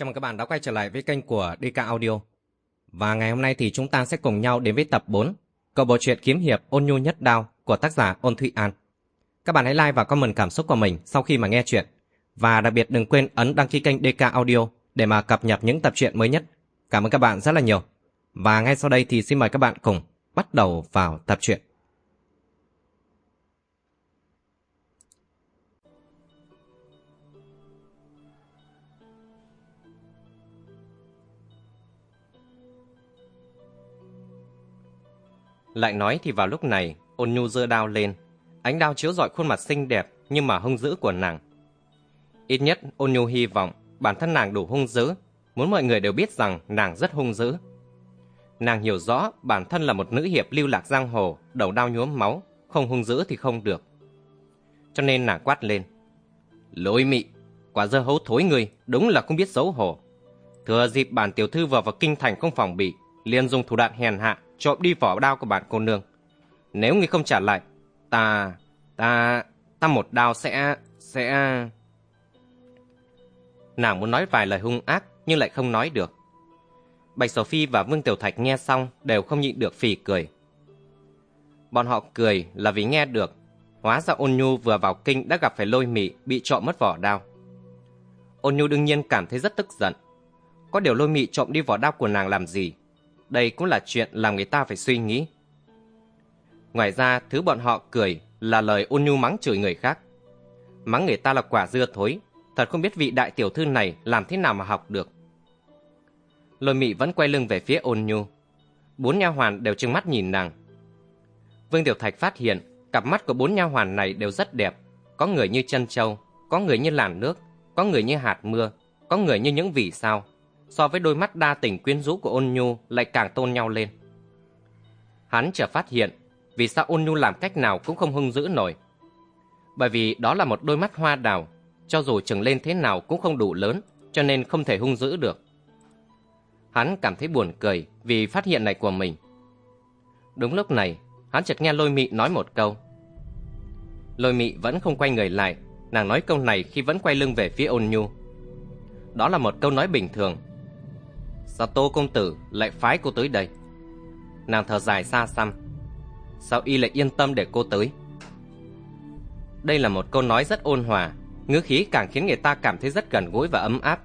Chào mừng các bạn đã quay trở lại với kênh của DK Audio. Và ngày hôm nay thì chúng ta sẽ cùng nhau đến với tập 4 câu bộ truyện kiếm hiệp Ôn nhu nhất đao của tác giả Ôn Thụy An. Các bạn hãy like và comment cảm xúc của mình sau khi mà nghe chuyện. Và đặc biệt đừng quên ấn đăng ký kênh DK Audio để mà cập nhật những tập truyện mới nhất. Cảm ơn các bạn rất là nhiều. Và ngay sau đây thì xin mời các bạn cùng bắt đầu vào tập truyện. Lại nói thì vào lúc này, ôn nhu giơ đao lên. Ánh đao chiếu rọi khuôn mặt xinh đẹp nhưng mà hung dữ của nàng. Ít nhất ôn nhu hy vọng bản thân nàng đủ hung dữ, muốn mọi người đều biết rằng nàng rất hung dữ. Nàng hiểu rõ bản thân là một nữ hiệp lưu lạc giang hồ, đầu đao nhuốm máu, không hung dữ thì không được. Cho nên nàng quát lên. lỗi mị, quả dơ hấu thối người, đúng là không biết xấu hổ. Thừa dịp bản tiểu thư vào vào kinh thành không phòng bị, liền dùng thủ đoạn hèn hạ trộm đi vỏ đao của bạn cô nương. Nếu ngươi không trả lại, ta, ta, ta một đao sẽ, sẽ... Nàng muốn nói vài lời hung ác nhưng lại không nói được. Bạch Sophie và Vương Tiểu Thạch nghe xong đều không nhịn được phì cười. Bọn họ cười là vì nghe được. Hóa ra ôn nhu vừa vào kinh đã gặp phải lôi mị bị trộm mất vỏ đao. Ôn nhu đương nhiên cảm thấy rất tức giận. Có điều lôi mị trộm đi vỏ đao của nàng làm gì? Đây cũng là chuyện làm người ta phải suy nghĩ. Ngoài ra, thứ bọn họ cười là lời ôn nhu mắng chửi người khác. Mắng người ta là quả dưa thối, thật không biết vị đại tiểu thư này làm thế nào mà học được. Lôi mị vẫn quay lưng về phía ôn nhu. Bốn nha hoàn đều trừng mắt nhìn nàng. Vương Tiểu Thạch phát hiện cặp mắt của bốn nha hoàn này đều rất đẹp. Có người như chân châu, có người như làn nước, có người như hạt mưa, có người như những vì sao so với đôi mắt đa tình quyến rũ của ôn nhu lại càng tôn nhau lên. Hắn chợt phát hiện vì sao ôn nhu làm cách nào cũng không hung dữ nổi. Bởi vì đó là một đôi mắt hoa đào, cho dù trừng lên thế nào cũng không đủ lớn, cho nên không thể hung dữ được. Hắn cảm thấy buồn cười vì phát hiện này của mình. Đúng lúc này, hắn chợt nghe lôi mị nói một câu. Lôi mị vẫn không quay người lại, nàng nói câu này khi vẫn quay lưng về phía ôn nhu. Đó là một câu nói bình thường, Sao Tô Công Tử lại phái cô tới đây. Nàng thở dài xa xăm. Sao y lại yên tâm để cô tới? Đây là một câu nói rất ôn hòa, Ngữ khí càng khiến người ta cảm thấy rất gần gũi và ấm áp.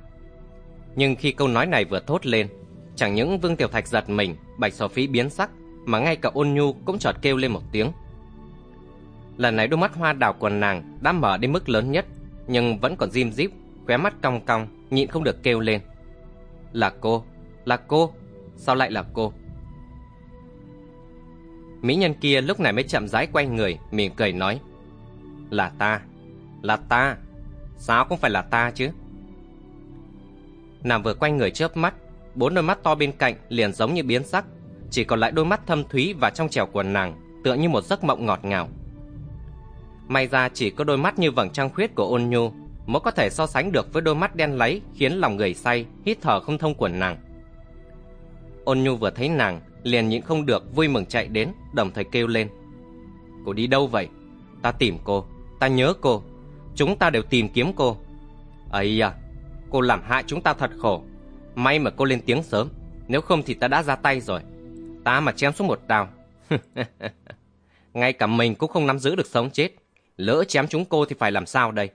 Nhưng khi câu nói này vừa thốt lên, Chẳng những Vương Tiểu Thạch giật mình, Bạch Sò Phí biến sắc, Mà ngay cả ôn nhu cũng chợt kêu lên một tiếng. Lần này đôi mắt hoa đào của nàng Đã mở đến mức lớn nhất, Nhưng vẫn còn dim díp Khóe mắt cong cong, Nhịn không được kêu lên. Là cô là cô? Sao lại là cô? Mỹ nhân kia lúc này mới chậm rãi quay người, Mỉm cười nói, Là ta Là ta. Sao cũng phải là ta chứ? Nàng vừa quay người chớp mắt, Bốn đôi mắt to bên cạnh liền giống như biến sắc, Chỉ còn lại đôi mắt thâm thúy và trong trẻo của nàng Tựa như một giấc mộng ngọt ngào. May ra chỉ có đôi mắt như vầng trăng khuyết của ôn nhu, Mới có thể so sánh được với đôi mắt đen lấy Khiến lòng người say, Hít thở không thông của nàng. Ôn nhu vừa thấy nàng, liền nhịn không được vui mừng chạy đến, đồng thời kêu lên. Cô đi đâu vậy? Ta tìm cô, ta nhớ cô, chúng ta đều tìm kiếm cô. ấy à, cô làm hại chúng ta thật khổ. May mà cô lên tiếng sớm, nếu không thì ta đã ra tay rồi. Ta mà chém xuống một đao. Ngay cả mình cũng không nắm giữ được sống chết. Lỡ chém chúng cô thì phải làm sao đây?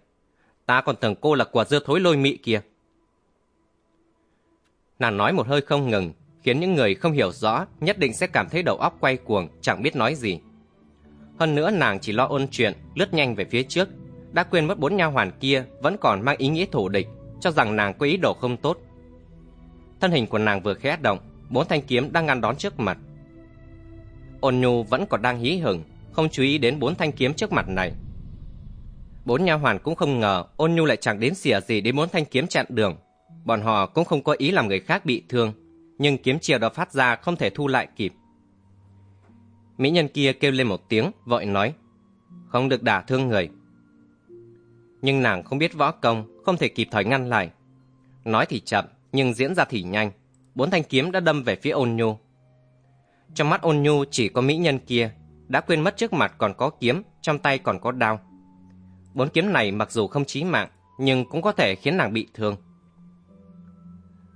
Ta còn tưởng cô là quả dưa thối lôi mị kìa. Nàng nói một hơi không ngừng, khiến những người không hiểu rõ nhất định sẽ cảm thấy đầu óc quay cuồng, chẳng biết nói gì. Hơn nữa nàng chỉ lo ôn chuyện, lướt nhanh về phía trước, đã quên mất bốn nha hoàn kia vẫn còn mang ý nghĩa thủ địch, cho rằng nàng có ý đồ không tốt. Thân hình của nàng vừa khẽ động, bốn thanh kiếm đang ngăn đón trước mặt. Ôn nhu vẫn còn đang hí hửng, không chú ý đến bốn thanh kiếm trước mặt này. Bốn nha hoàn cũng không ngờ ôn nhu lại chẳng đến xỉa gì đến bốn thanh kiếm chặn đường. Bọn họ cũng không có ý làm người khác bị thương, nhưng kiếm chiều đó phát ra không thể thu lại kịp. Mỹ nhân kia kêu lên một tiếng, vội nói, không được đả thương người. Nhưng nàng không biết võ công, không thể kịp thời ngăn lại. Nói thì chậm, nhưng diễn ra thì nhanh. Bốn thanh kiếm đã đâm về phía ôn nhu. Trong mắt ôn nhu chỉ có mỹ nhân kia, đã quên mất trước mặt còn có kiếm, trong tay còn có đao. Bốn kiếm này mặc dù không chí mạng, nhưng cũng có thể khiến nàng bị thương.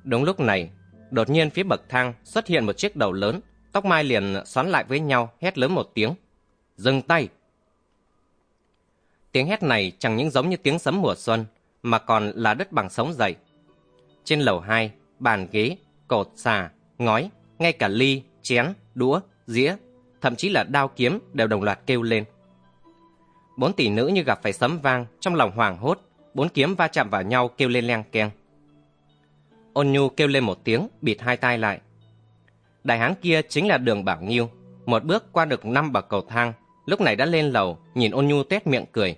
Đúng lúc này, đột nhiên phía bậc thang xuất hiện một chiếc đầu lớn, tóc mai liền xoắn lại với nhau, hét lớn một tiếng. Dừng tay! Tiếng hét này chẳng những giống như tiếng sấm mùa xuân, mà còn là đất bằng sống dậy. Trên lầu hai, bàn ghế, cột xà, ngói, ngay cả ly, chén, đũa, dĩa, thậm chí là đao kiếm đều đồng loạt kêu lên. Bốn tỷ nữ như gặp phải sấm vang, trong lòng hoảng hốt, bốn kiếm va chạm vào nhau kêu lên leng keng. Ôn nhu kêu lên một tiếng, bịt hai tay lại. Đại hán kia chính là đường Bảo Nghiêu, một bước qua được năm bậc cầu thang, lúc này đã lên lầu, nhìn ôn nhu tét miệng cười.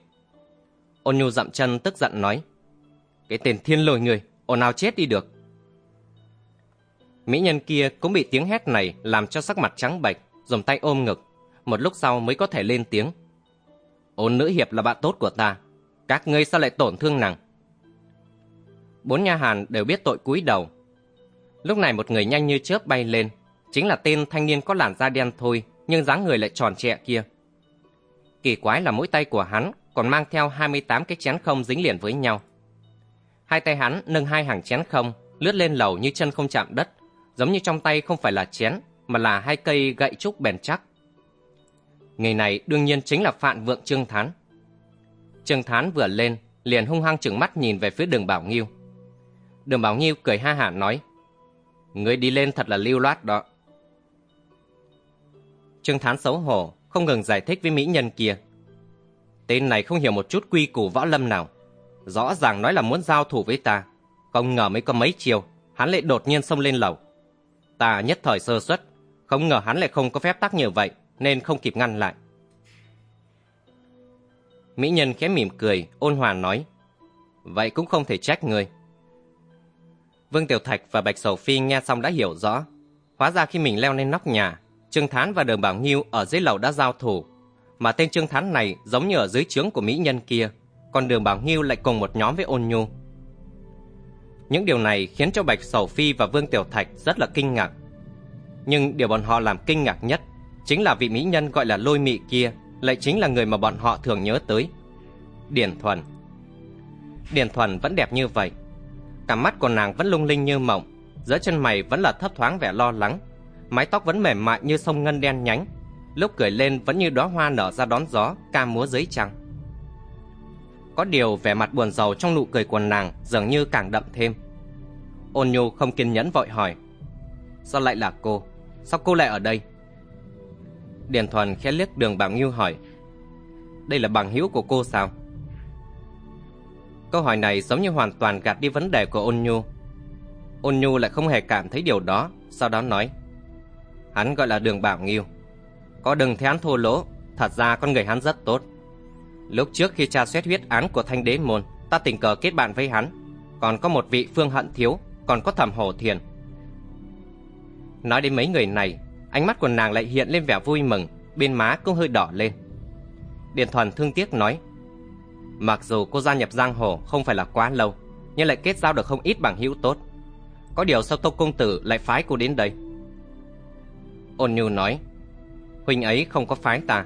Ôn nhu dậm chân tức giận nói, cái tên thiên lôi người, ồn nào chết đi được. Mỹ nhân kia cũng bị tiếng hét này làm cho sắc mặt trắng bệch, dùng tay ôm ngực, một lúc sau mới có thể lên tiếng. Ôn nữ hiệp là bạn tốt của ta, các ngươi sao lại tổn thương nàng? Bốn nha hàn đều biết tội cúi đầu. Lúc này một người nhanh như chớp bay lên, chính là tên thanh niên có làn da đen thôi, nhưng dáng người lại tròn trịa kia. Kỳ quái là mỗi tay của hắn còn mang theo 28 cái chén không dính liền với nhau. Hai tay hắn nâng hai hàng chén không, lướt lên lầu như chân không chạm đất, giống như trong tay không phải là chén, mà là hai cây gậy trúc bền chắc. Người này đương nhiên chính là Phạn Vượng Trương Thán. Trương Thán vừa lên, liền hung hăng chừng mắt nhìn về phía đường Bảo Nghiêu. Đường Bảo Nghiêu cười ha hả nói, Người đi lên thật là lưu loát đó. Trương Thán xấu hổ, không ngừng giải thích với mỹ nhân kia. Tên này không hiểu một chút quy củ võ lâm nào. Rõ ràng nói là muốn giao thủ với ta. Không ngờ mới có mấy chiều, hắn lại đột nhiên xông lên lầu. Ta nhất thời sơ suất, không ngờ hắn lại không có phép tắc như vậy, nên không kịp ngăn lại. Mỹ nhân khẽ mỉm cười, ôn hòa nói. Vậy cũng không thể trách người. Vương Tiểu Thạch và Bạch Sầu Phi nghe xong đã hiểu rõ. Hóa ra khi mình leo lên nóc nhà, Trương Thán và Đường Bảo Nghiêu ở dưới lầu đã giao thủ. Mà tên Trương Thán này giống như ở dưới trướng của Mỹ nhân kia, còn Đường Bảo Nghiêu lại cùng một nhóm với ôn nhu. Những điều này khiến cho Bạch Sầu Phi và Vương Tiểu Thạch rất là kinh ngạc. Nhưng điều bọn họ làm kinh ngạc nhất chính là vị mỹ nhân gọi là lôi mị kia lại chính là người mà bọn họ thường nhớ tới. Điển Thuần Điển Thuần vẫn đẹp như vậy. Cả mắt của nàng vẫn lung linh như mộng, giữa chân mày vẫn là thấp thoáng vẻ lo lắng. Mái tóc vẫn mềm mại như sông ngân đen nhánh, lúc cười lên vẫn như đóa hoa nở ra đón gió, ca múa dưới trăng. Có điều vẻ mặt buồn rầu trong nụ cười của nàng dường như càng đậm thêm. Ôn nhu không kiên nhẫn vội hỏi. Sao lại là cô? Sao cô lại ở đây? Điền Thuần khẽ liếc đường Bảo Nghiêu hỏi. Đây là bằng hữu của cô sao? Câu hỏi này giống như hoàn toàn gạt đi vấn đề của ôn nhu. Ôn nhu lại không hề cảm thấy điều đó, sau đó nói. Hắn gọi là đường Bảo Nghiêu. Có đừng thấy hắn thô lỗ, thật ra con người hắn rất tốt. Lúc trước khi tra xét huyết án của thanh đế môn, ta tình cờ kết bạn với hắn. Còn có một vị phương hận thiếu, còn có thẩm hổ thiền. Nói đến mấy người này, ánh mắt của nàng lại hiện lên vẻ vui mừng, bên má cũng hơi đỏ lên. Điện Thuần thương tiếc nói, mặc dù cô gia nhập giang hồ không phải là quá lâu, nhưng lại kết giao được không ít bằng hữu tốt. Có điều sao Tô Công Tử lại phái cô đến đây? Ôn Nhu nói, huynh ấy không có phái ta.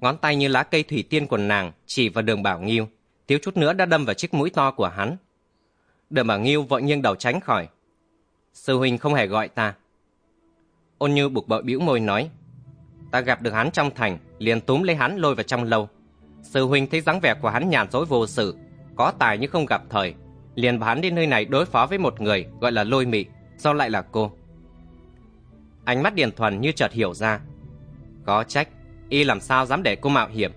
Ngón tay như lá cây thủy tiên của nàng chỉ vào đường Bảo Nghiêu, thiếu chút nữa đã đâm vào chiếc mũi to của hắn. Đường Bảo Nghiêu vội nghiêng đầu tránh khỏi. Sư huynh không hề gọi ta. Ôn Như bục bội bĩu môi nói, ta gặp được hắn trong thành, liền túm lấy hắn lôi vào trong lâu. Sư huynh thấy dáng vẻ của hắn nhàn dối vô sự, có tài nhưng không gặp thời, liền bảo hắn đến nơi này đối phó với một người gọi là Lôi Mị, sao lại là cô? Ánh mắt Điền Thuần như chợt hiểu ra. Có trách, y làm sao dám để cô mạo hiểm.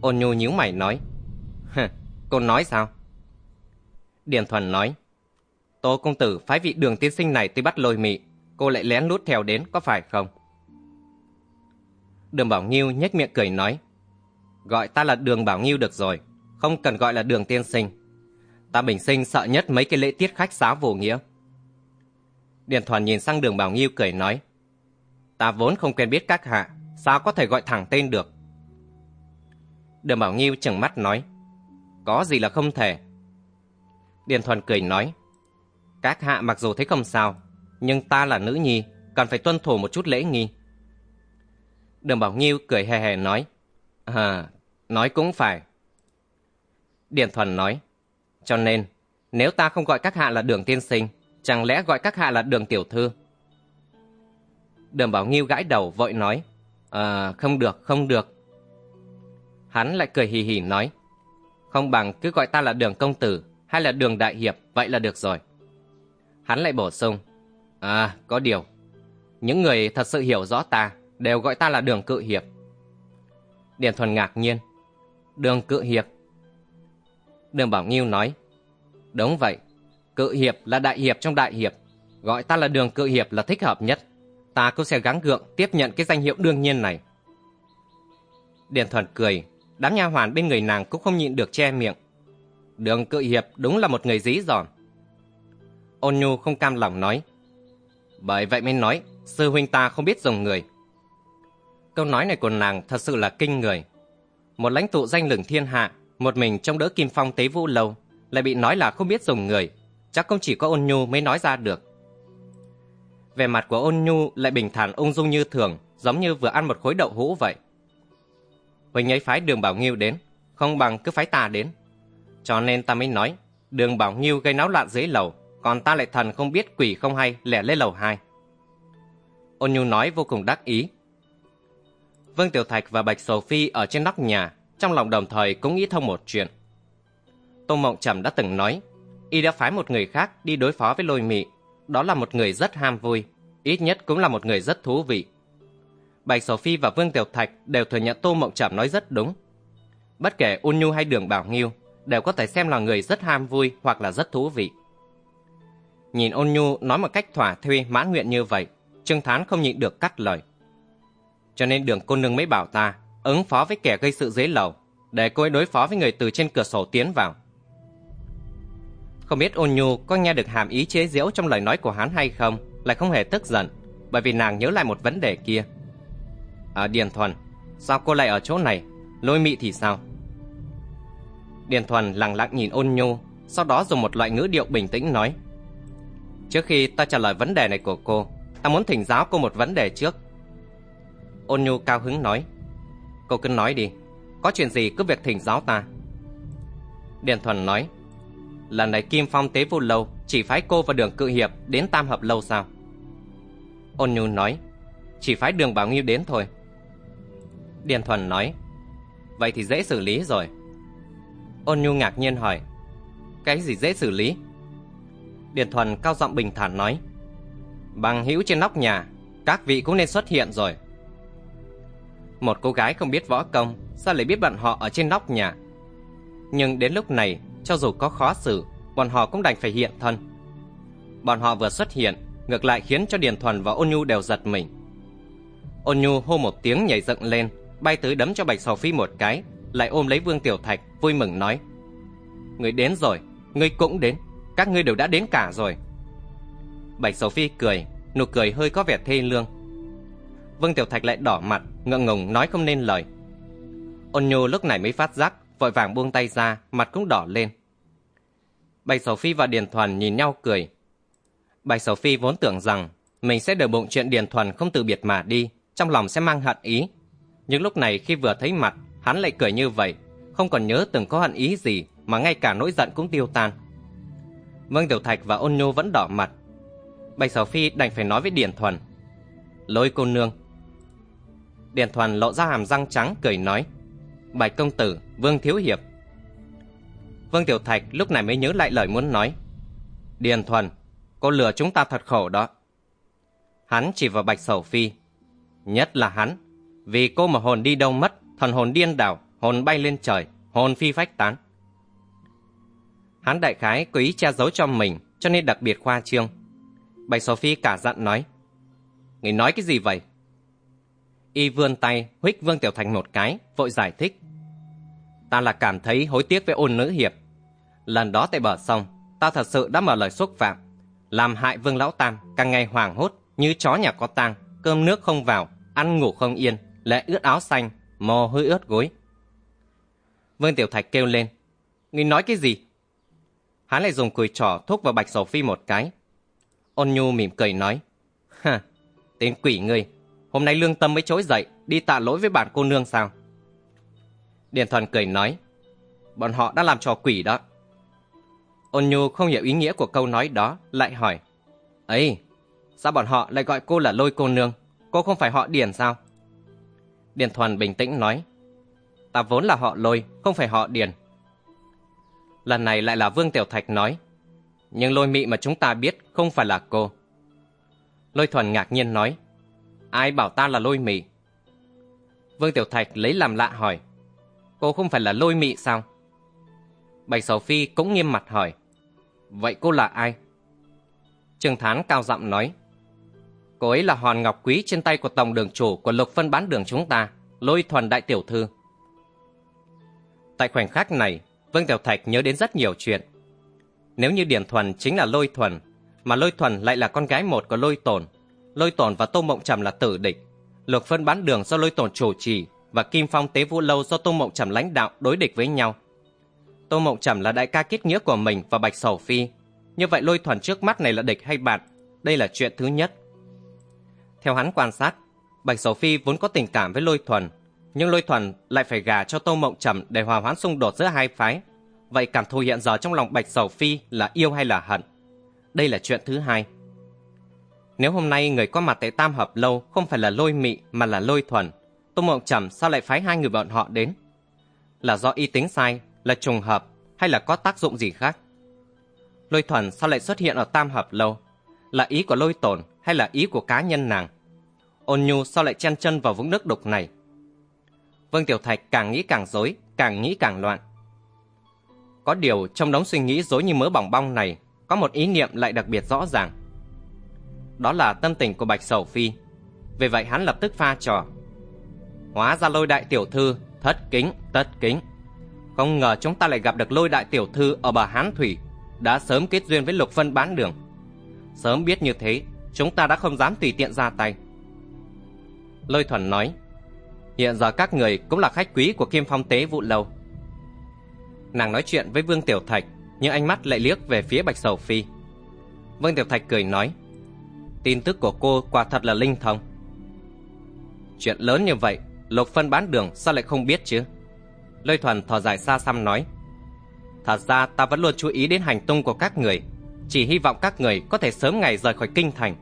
Ôn nhu nhíu mày nói. cô nói sao? Điền Thuần nói. Tô công tử phái vị đường tiên sinh này tới bắt lôi mị. Cô lại lén lút theo đến có phải không? Đường Bảo Nghiêu nhếch miệng cười nói. Gọi ta là đường Bảo Nghiêu được rồi. Không cần gọi là đường tiên sinh. Ta bình sinh sợ nhất mấy cái lễ tiết khách sáo vô nghĩa. Điền Thuần nhìn sang đường Bảo Nghiêu cười nói. Ta vốn không quen biết các hạ, sao có thể gọi thẳng tên được? Đường Bảo Nghiêu chừng mắt nói. Có gì là không thể. Điền Thuần cười nói. Các hạ mặc dù thấy không sao, nhưng ta là nữ nhi, cần phải tuân thủ một chút lễ nghi. Đường Bảo Nghiêu cười hề hề nói. À, nói cũng phải. Điền Thuần nói. Cho nên, Nếu ta không gọi các hạ là đường tiên sinh, chẳng lẽ gọi các hạ là đường tiểu thư? Đường Bảo Nghiêu gãi đầu vội nói, À, không được, không được. Hắn lại cười hì hì nói, không bằng cứ gọi ta là đường công tử hay là đường đại hiệp, vậy là được rồi. Hắn lại bổ sung, À, có điều, những người thật sự hiểu rõ ta đều gọi ta là đường cự hiệp. Điền Thuần ngạc nhiên, đường cự hiệp. Đường Bảo Nghiêu nói, đúng vậy, cự hiệp là đại hiệp trong đại hiệp, gọi ta là đường cự hiệp là thích hợp nhất ta cũng sẽ gắng gượng tiếp nhận cái danh hiệu đương nhiên này. Điền Thuần cười, đám nha hoàn bên người nàng cũng không nhịn được che miệng. Đường cự hiệp đúng là một người dí dỏm. Ôn nhu không cam lòng nói. Bởi vậy mới nói, sư huynh ta không biết dùng người. Câu nói này của nàng thật sự là kinh người. Một lãnh tụ danh lừng thiên hạ, một mình trong đỡ kim phong tế vũ lâu, lại bị nói là không biết dùng người. Chắc không chỉ có ôn nhu mới nói ra được. Về mặt của ôn nhu lại bình thản ung dung như thường, giống như vừa ăn một khối đậu hũ vậy. Huỳnh ấy phái đường Bảo Nghiêu đến, không bằng cứ phái ta đến. Cho nên ta mới nói, đường Bảo Nghiêu gây náo loạn dưới lầu, còn ta lại thần không biết quỷ không hay lẻ lên lầu hai. Ôn nhu nói vô cùng đắc ý. Vương Tiểu Thạch và Bạch Sầu Phi ở trên nóc nhà, trong lòng đồng thời cũng nghĩ thông một chuyện. Tô Mộng Trầm đã từng nói, y đã phái một người khác đi đối phó với lôi mị, đó là một người rất ham vui, ít nhất cũng là một người rất thú vị. Bạch Sầu Phi và Vương Tiểu Thạch đều thừa nhận Tô Mộng Trầm nói rất đúng. Bất kể Ôn Nhu hay Đường Bảo Nghiêu đều có thể xem là người rất ham vui hoặc là rất thú vị. Nhìn Ôn Nhu nói một cách thỏa thuê mãn nguyện như vậy, Trương Thán không nhịn được cắt lời. Cho nên đường cô nương mới bảo ta ứng phó với kẻ gây sự dưới lầu, để cô ấy đối phó với người từ trên cửa sổ tiến vào. Không biết ôn nhu có nghe được hàm ý chế giễu trong lời nói của hắn hay không, lại không hề tức giận, bởi vì nàng nhớ lại một vấn đề kia. Ở Điền Thuần, sao cô lại ở chỗ này? Lôi mị thì sao? Điền Thuần lặng lặng nhìn ôn nhu, sau đó dùng một loại ngữ điệu bình tĩnh nói. Trước khi ta trả lời vấn đề này của cô, ta muốn thỉnh giáo cô một vấn đề trước. Ôn nhu cao hứng nói. Cô cứ nói đi, có chuyện gì cứ việc thỉnh giáo ta. Điền Thuần nói lần này Kim Phong tế vô lâu chỉ phái cô và đường cự hiệp đến tam hợp lâu sao? Ôn Nhu nói, chỉ phái đường bảo nghiêu đến thôi. Điền Thuần nói, vậy thì dễ xử lý rồi. Ôn Nhu ngạc nhiên hỏi, cái gì dễ xử lý? Điền Thuần cao giọng bình thản nói, bằng hữu trên nóc nhà, các vị cũng nên xuất hiện rồi. Một cô gái không biết võ công, sao lại biết bạn họ ở trên nóc nhà? Nhưng đến lúc này, cho dù có khó xử, bọn họ cũng đành phải hiện thân. Bọn họ vừa xuất hiện, ngược lại khiến cho Điền Thuần và Ôn Nhu đều giật mình. Ôn Nhu hô một tiếng nhảy dựng lên, bay tới đấm cho Bạch Sầu Phi một cái, lại ôm lấy Vương Tiểu Thạch, vui mừng nói. Người đến rồi, người cũng đến, các ngươi đều đã đến cả rồi. Bạch Sầu Phi cười, nụ cười hơi có vẻ thê lương. Vương Tiểu Thạch lại đỏ mặt, ngượng ngùng nói không nên lời. Ôn Nhu lúc này mới phát giác vội vàng buông tay ra, mặt cũng đỏ lên. Bạch Sầu Phi và Điền Thuần nhìn nhau cười. Bạch Sầu Phi vốn tưởng rằng mình sẽ đợi bụng chuyện Điền Thuần không từ biệt mà đi, trong lòng sẽ mang hận ý. Nhưng lúc này khi vừa thấy mặt, hắn lại cười như vậy, không còn nhớ từng có hận ý gì mà ngay cả nỗi giận cũng tiêu tan. Vương Tiểu Thạch và Ôn Nhô vẫn đỏ mặt. Bạch Sầu Phi đành phải nói với Điền Thuần. Lôi cô nương. Điền Thuần lộ ra hàm răng trắng cười nói. Bạch công tử, Vương Thiếu Hiệp. Vương Tiểu Thạch lúc này mới nhớ lại lời muốn nói. Điền Thuần, cô lừa chúng ta thật khổ đó. Hắn chỉ vào Bạch Sầu Phi. Nhất là hắn, vì cô mà hồn đi đâu mất, thần hồn điên đảo, hồn bay lên trời, hồn phi phách tán. Hắn đại khái có ý che giấu cho mình, cho nên đặc biệt khoa trương. Bạch Sầu Phi cả giận nói. Người nói cái gì vậy? Y vươn tay, huých Vương Tiểu Thành một cái, vội giải thích. Ta là cảm thấy hối tiếc với ôn nữ hiệp. Lần đó tại bờ sông, ta thật sự đã mở lời xúc phạm, làm hại Vương Lão Tam càng ngày hoảng hốt như chó nhà có tang, cơm nước không vào, ăn ngủ không yên, lệ ướt áo xanh, mồ hôi ướt gối. Vương Tiểu Thạch kêu lên, ngươi nói cái gì? Hắn lại dùng cùi trỏ thúc vào Bạch Sầu Phi một cái. Ôn Nhu mỉm cười nói, ha, tên quỷ ngươi, hôm nay lương tâm mới trỗi dậy, đi tạ lỗi với bản cô nương sao? Điền Thuần cười nói, bọn họ đã làm trò quỷ đó. Ôn Nhu không hiểu ý nghĩa của câu nói đó, lại hỏi. ấy sao bọn họ lại gọi cô là lôi cô nương? Cô không phải họ Điền sao? Điền Thuần bình tĩnh nói. Ta vốn là họ lôi, không phải họ Điền. Lần này lại là Vương Tiểu Thạch nói. Nhưng lôi mị mà chúng ta biết không phải là cô. Lôi Thuần ngạc nhiên nói. Ai bảo ta là lôi mị? Vương Tiểu Thạch lấy làm lạ hỏi. Cô không phải là lôi mị sao? Bạch Sầu Phi cũng nghiêm mặt hỏi. Vậy cô là ai? Trương Thán cao giọng nói. Cô ấy là hòn ngọc quý trên tay của tổng đường chủ của lục phân bán đường chúng ta, lôi thuần đại tiểu thư. Tại khoảnh khắc này, Vương Tiểu Thạch nhớ đến rất nhiều chuyện. Nếu như Điểm Thuần chính là lôi thuần, mà lôi thuần lại là con gái một của lôi tồn, lôi tồn và tô mộng trầm là tử địch, lục phân bán đường do lôi tồn chủ trì và kim phong tế vũ lâu do tô mộng trầm lãnh đạo đối địch với nhau. Tô mộng trầm là đại ca kết nghĩa của mình và bạch sầu phi. Như vậy lôi thuần trước mắt này là địch hay bạn? Đây là chuyện thứ nhất. Theo hắn quan sát, Bạch Sầu Phi vốn có tình cảm với Lôi Thuần, nhưng Lôi Thuần lại phải gả cho Tô Mộng Trầm để hòa hoãn xung đột giữa hai phái. Vậy cảm thù hiện giờ trong lòng Bạch Sầu Phi là yêu hay là hận? Đây là chuyện thứ hai. Nếu hôm nay người có mặt tại Tam Hợp Lâu không phải là Lôi Mị mà là Lôi Thuần, Tô Mộng Trầm sao lại phái hai người bọn họ đến? Là do y tính sai, là trùng hợp hay là có tác dụng gì khác? Lôi Thuần sao lại xuất hiện ở Tam Hợp Lâu? Là ý của Lôi Tổn hay là ý của cá nhân nàng? ôn nhu sao lại chen chân vào vũng nước đục này. Vương Tiểu Thạch càng nghĩ càng rối, càng nghĩ càng loạn. Có điều trong đống suy nghĩ rối như mớ bỏng bong này, có một ý niệm lại đặc biệt rõ ràng. Đó là tâm tình của Bạch Sầu Phi. Vì vậy hắn lập tức pha trò. Hóa ra lôi đại tiểu thư, thất kính, tất kính. Không ngờ chúng ta lại gặp được lôi đại tiểu thư ở bờ Hán Thủy, đã sớm kết duyên với Lục Phân bán đường. Sớm biết như thế, chúng ta đã không dám tùy tiện ra tay. Lôi Thuần nói, hiện giờ các người cũng là khách quý của Kim Phong Tế Vụ Lâu. Nàng nói chuyện với Vương Tiểu Thạch, nhưng ánh mắt lại liếc về phía Bạch Sầu Phi. Vương Tiểu Thạch cười nói, tin tức của cô quả thật là linh thông. Chuyện lớn như vậy, Lục Phân bán đường sao lại không biết chứ? Lôi Thuần thò dài xa xăm nói, Thật ra ta vẫn luôn chú ý đến hành tung của các người, chỉ hy vọng các người có thể sớm ngày rời khỏi kinh thành.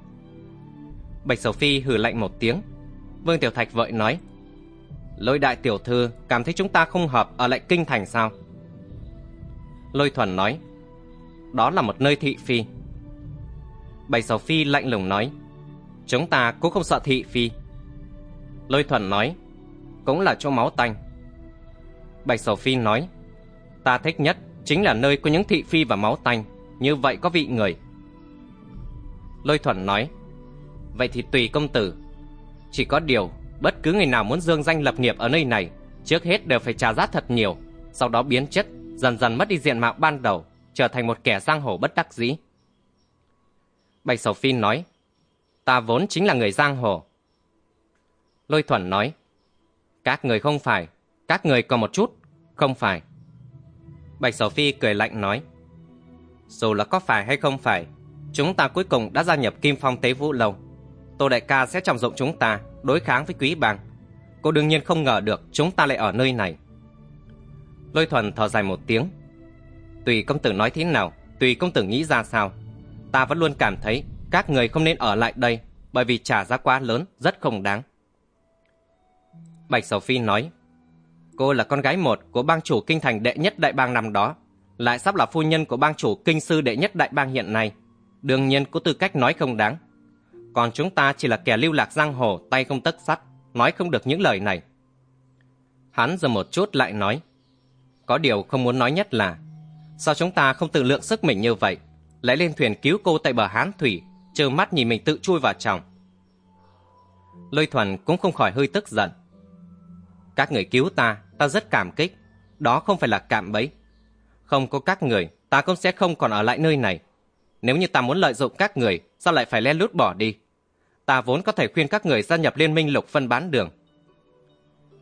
Bạch Sầu Phi hừ lạnh một tiếng, Vương Tiểu Thạch vội nói Lôi đại tiểu thư cảm thấy chúng ta không hợp ở lại kinh thành sao? Lôi thuần nói Đó là một nơi thị phi Bạch Sầu Phi lạnh lùng nói Chúng ta cũng không sợ thị phi. Lôi thuần nói Cũng là chỗ máu tanh. Bạch Sầu Phi nói Ta thích nhất chính là nơi có những thị phi và máu tanh Như vậy có vị người. Lôi thuần nói Vậy thì tùy công tử. Chỉ có điều, bất cứ người nào muốn dương danh lập nghiệp ở nơi này, trước hết đều phải trả giá thật nhiều, sau đó biến chất, dần dần mất đi diện mạo ban đầu, trở thành một kẻ giang hồ bất đắc dĩ. Bạch Sầu Phi nói, ta vốn chính là người giang hồ. Lôi Thuần nói, các người không phải, các người còn một chút, không phải. Bạch Sầu Phi cười lạnh nói, dù là có phải hay không phải, chúng ta cuối cùng đã gia nhập Kim Phong Tế Vũ Lâu. Tô Đại ca sẽ trọng dụng chúng ta đối kháng với quý bang. Cô đương nhiên không ngờ được chúng ta lại ở nơi này. Lôi thuần thở dài một tiếng. Tùy công tử nói thế nào, tùy công tử nghĩ ra sao. Ta vẫn luôn cảm thấy các người không nên ở lại đây bởi vì trả giá quá lớn, rất không đáng. Bạch Sầu Phi nói, cô là con gái một của bang chủ kinh thành đệ nhất đại bang năm đó, lại sắp là phu nhân của bang chủ kinh sư đệ nhất đại bang hiện nay. Đương nhiên có tư cách nói không đáng còn chúng ta chỉ là kẻ lưu lạc giang hồ tay không tất sắt, nói không được những lời này. Hắn giờ một chút lại nói, có điều không muốn nói nhất là, sao chúng ta không tự lượng sức mình như vậy, lại lên thuyền cứu cô tại bờ Hán Thủy, trơ mắt nhìn mình tự chui vào trong. Lôi thuần cũng không khỏi hơi tức giận. Các người cứu ta, ta rất cảm kích, đó không phải là cạm bẫy. Không có các người, ta cũng sẽ không còn ở lại nơi này. Nếu như ta muốn lợi dụng các người, sao lại phải len lút bỏ đi? ta vốn có thể khuyên các người gia nhập liên minh lục phân bán đường.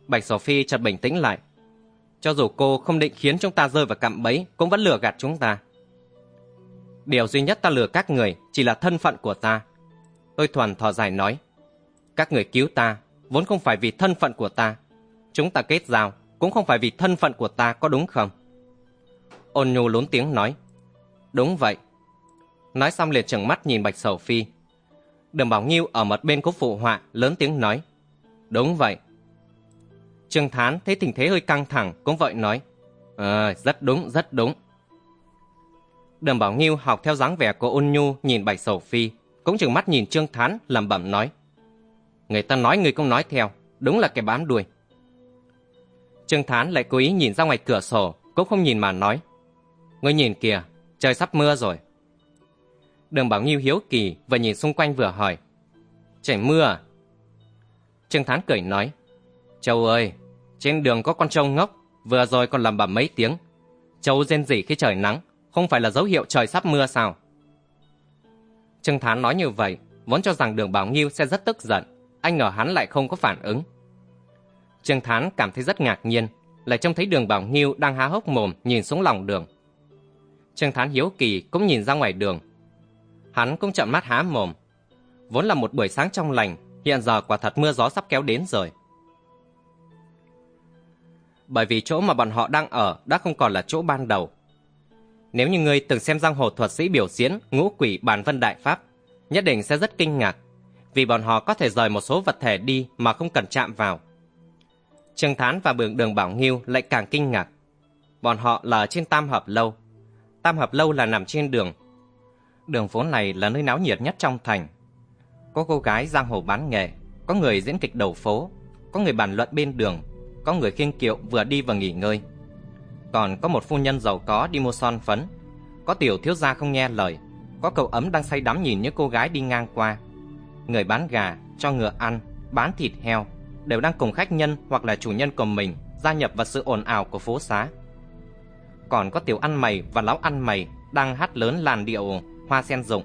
Bạch Sổ Phi chợt bình tĩnh lại. Cho dù cô không định khiến chúng ta rơi vào cạm bẫy, cũng vẫn lừa gạt chúng ta. Điều duy nhất ta lừa các người chỉ là thân phận của ta. Tôi thoàn thò dài nói. Các người cứu ta, vốn không phải vì thân phận của ta. Chúng ta kết giao, cũng không phải vì thân phận của ta có đúng không? Ôn nhu lún tiếng nói. đúng vậy. Nói xong liền trừng mắt nhìn Bạch Sầu Phi. Đường Bảo Nghiêu ở một bên cố phụ họa, lớn tiếng nói. Đúng vậy. Trương Thán thấy tình thế hơi căng thẳng, cũng vậy nói. Ờ, rất đúng, rất đúng. Đường Bảo Nghiêu học theo dáng vẻ của ôn nhu nhìn Bạch Sầu Phi, cũng chừng mắt nhìn Trương Thán lẩm bẩm nói. Người ta nói người cũng nói theo, đúng là cái bám đuôi. Trương Thán lại cố ý nhìn ra ngoài cửa sổ, cũng không nhìn mà nói. Ngươi nhìn kìa, trời sắp mưa rồi. Đường Bảo Nghiêu hiếu kỳ và nhìn xung quanh vừa hỏi. Trời mưa à? Trương Thán cười nói. Châu ơi, trên đường có con trâu ngốc, vừa rồi còn làm bẩm mấy tiếng. Châu rên rỉ khi trời nắng, không phải là dấu hiệu trời sắp mưa sao? Trương Thán nói như vậy, vốn cho rằng đường Bảo Nghiêu sẽ rất tức giận, anh ngờ hắn lại không có phản ứng. Trương Thán cảm thấy rất ngạc nhiên, lại trông thấy đường Bảo Nghiêu đang há hốc mồm nhìn xuống lòng đường. Trương Thán hiếu kỳ cũng nhìn ra ngoài đường. Hắn cũng chậm mắt há mồm. Vốn là một buổi sáng trong lành, hiện giờ quả thật mưa gió sắp kéo đến rồi. Bởi vì chỗ mà bọn họ đang ở đã không còn là chỗ ban đầu. Nếu như ngươi từng xem giang hồ thuật sĩ biểu diễn ngũ quỷ bàn vân đại pháp, nhất định sẽ rất kinh ngạc, vì bọn họ có thể rời một số vật thể đi mà không cần chạm vào. Trương Thán và Bường Đường Bảo Nghiêu lại càng kinh ngạc. Bọn họ là ở trên Tam Hợp Lâu. Tam Hợp Lâu là nằm trên đường. Đường phố này là nơi náo nhiệt nhất trong thành. Có cô gái giang hồ bán nghề, có người diễn kịch đầu phố, có người bàn luận bên đường, có người khiêng kiệu vừa đi vừa nghỉ ngơi. Còn có một phu nhân giàu có đi mua son phấn, có tiểu thiếu gia không nghe lời, có cậu ấm đang say đắm nhìn những cô gái đi ngang qua. Người bán gà, cho ngựa ăn, bán thịt heo, đều đang cùng khách nhân hoặc là chủ nhân của mình gia nhập vào sự ồn ào của phố xá. Còn có tiểu ăn mày và lão ăn mày đang hát lớn làn điệu hoa sen rụng.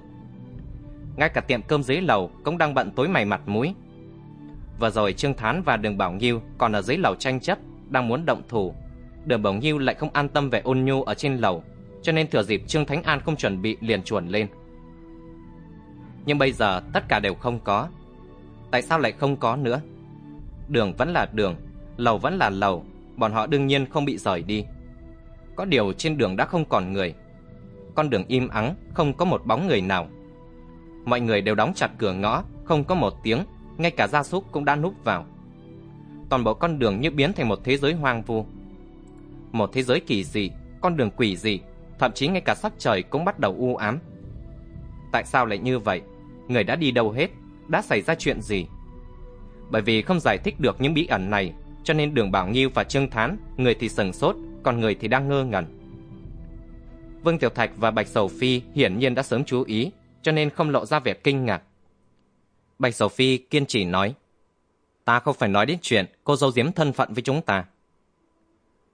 Ngay cả tiệm cơm dưới lầu cũng đang bận tối mày mặt mũi. Vừa rồi Trương Thán và Đường Bảo Nghiêu còn ở dưới lầu tranh chấp, đang muốn động thủ. Đường Bảo Nghiêu lại không an tâm về ôn nhu ở trên lầu, cho nên thừa dịp Trương Thánh An không chuẩn bị liền chuồn lên. Nhưng bây giờ tất cả đều không có. Tại sao lại không có nữa? đường vẫn là đường, lầu vẫn là lầu, bọn họ đương nhiên không bị rời đi. Có điều trên đường đã không còn người. Con đường im ắng, không có một bóng người nào. Mọi người đều đóng chặt cửa ngõ, không có một tiếng, ngay cả gia súc cũng đã núp vào. Toàn bộ con đường như biến thành một thế giới hoang vu. Một thế giới kỳ dị, con đường quỷ dị, thậm chí ngay cả sắc trời cũng bắt đầu u ám. Tại sao lại như vậy? Người đã đi đâu hết? Đã xảy ra chuyện gì? bởi vì không giải thích được những bí ẩn này, cho nên Đường Bảo Nghiêu và Trương Thán, người thì sừng sốt, còn người thì đang ngơ ngẩn. Vương Tiểu Thạch và Bạch Sầu Phi hiển nhiên đã sớm chú ý, cho nên không lộ ra vẻ kinh ngạc. Bạch Sầu Phi kiên trì nói, ta không phải nói đến chuyện cô dâu giếm thân phận với chúng ta.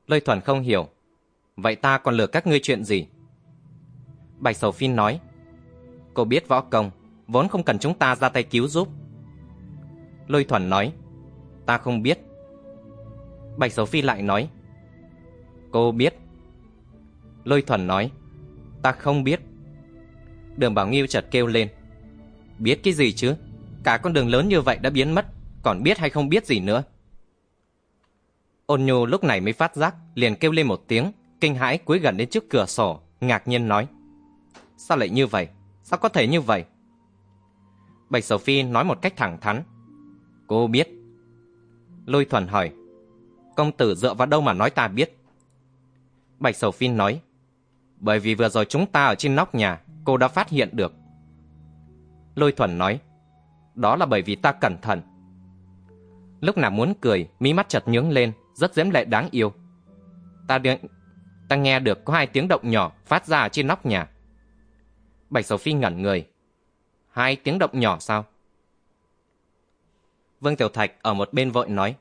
Lôi Thuần không hiểu, vậy ta còn lừa các ngươi chuyện gì? Bạch Sầu Phi nói, cô biết võ công, vốn không cần chúng ta ra tay cứu giúp, Lôi Thuần nói, ta không biết. Bạch Sầu Phi lại nói, cô biết. Lôi Thuần nói, ta không biết. Đường Bảo Nghiêu chợt kêu lên, biết cái gì chứ? Cả con đường lớn như vậy đã biến mất, còn biết hay không biết gì nữa? Ôn nhu lúc này mới phát giác, liền kêu lên một tiếng, kinh hãi cúi gần đến trước cửa sổ, ngạc nhiên nói. Sao lại như vậy? Sao có thể như vậy? Bạch Sầu Phi nói một cách thẳng thắn. Cô biết. Lôi thuần hỏi. Công tử dựa vào đâu mà nói ta biết? Bạch Sầu Phi nói. Bởi vì vừa rồi chúng ta ở trên nóc nhà, cô đã phát hiện được. Lôi thuần nói. Đó là bởi vì ta cẩn thận. Lúc nào muốn cười, mí mắt chật nhướng lên, rất dễm lệ đáng yêu. Ta điện, ta nghe được có hai tiếng động nhỏ phát ra trên nóc nhà. Bạch Sầu Phi ngẩn người. Hai tiếng động nhỏ sao? Vương Tiểu Thạch ở một bên vội nói.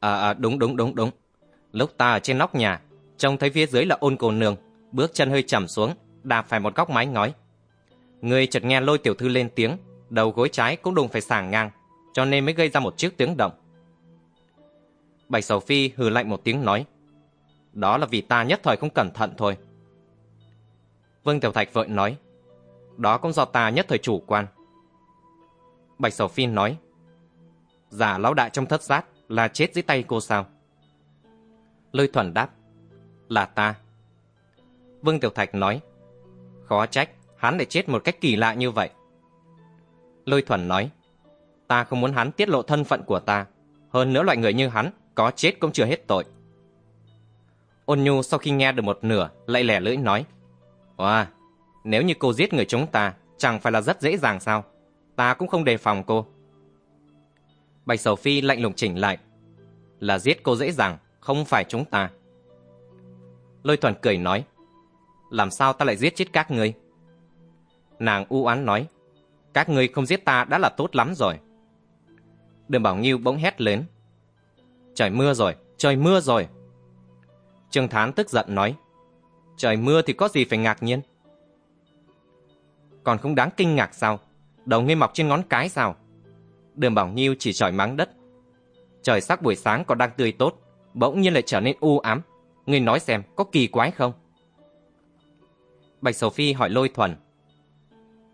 À, à đúng đúng đúng đúng. Lúc ta ở trên nóc nhà, trông thấy phía dưới là ôn cô nương, bước chân hơi chậm xuống, đạp phải một góc mái ngói. Người chợt nghe lôi tiểu thư lên tiếng, đầu gối trái cũng đụng phải sàng ngang, cho nên mới gây ra một chiếc tiếng động. Bạch Sầu Phi hừ lạnh một tiếng nói, đó là vì ta nhất thời không cẩn thận thôi. Vương Tiểu Thạch vội nói, đó cũng do ta nhất thời chủ quan. Bạch Sầu Phi nói, giả lão đại trong thất giác là chết dưới tay cô sao? Lôi thuần đáp, là ta. Vương Tiểu Thạch nói, Khó trách, hắn lại chết một cách kỳ lạ như vậy. Lôi thuần nói, ta không muốn hắn tiết lộ thân phận của ta. Hơn nữa loại người như hắn, có chết cũng chưa hết tội. Ôn nhu sau khi nghe được một nửa, lại lẻ lưỡi nói, Wow, nếu như cô giết người chúng ta, chẳng phải là rất dễ dàng sao? Ta cũng không đề phòng cô. Bạch Sầu Phi lạnh lùng chỉnh lại. Là giết cô dễ dàng, không phải chúng ta. Lôi Thuần cười nói. Làm sao ta lại giết chết các ngươi? Nàng u oán nói. Các ngươi không giết ta đã là tốt lắm rồi. Đường Bảo Nghiêu bỗng hét lớn. Trời mưa rồi, trời mưa rồi. Trương Thán tức giận nói. Trời mưa thì có gì phải ngạc nhiên? Còn không đáng kinh ngạc sao? Đầu ngươi mọc trên ngón cái sao? Đường Bảo Nhiêu chỉ trời mắng đất. Trời sắc buổi sáng còn đang tươi tốt, bỗng nhiên lại trở nên u ám. Ngươi nói xem, có kỳ quái không? Bạch Sầu Phi hỏi Lôi Thuần.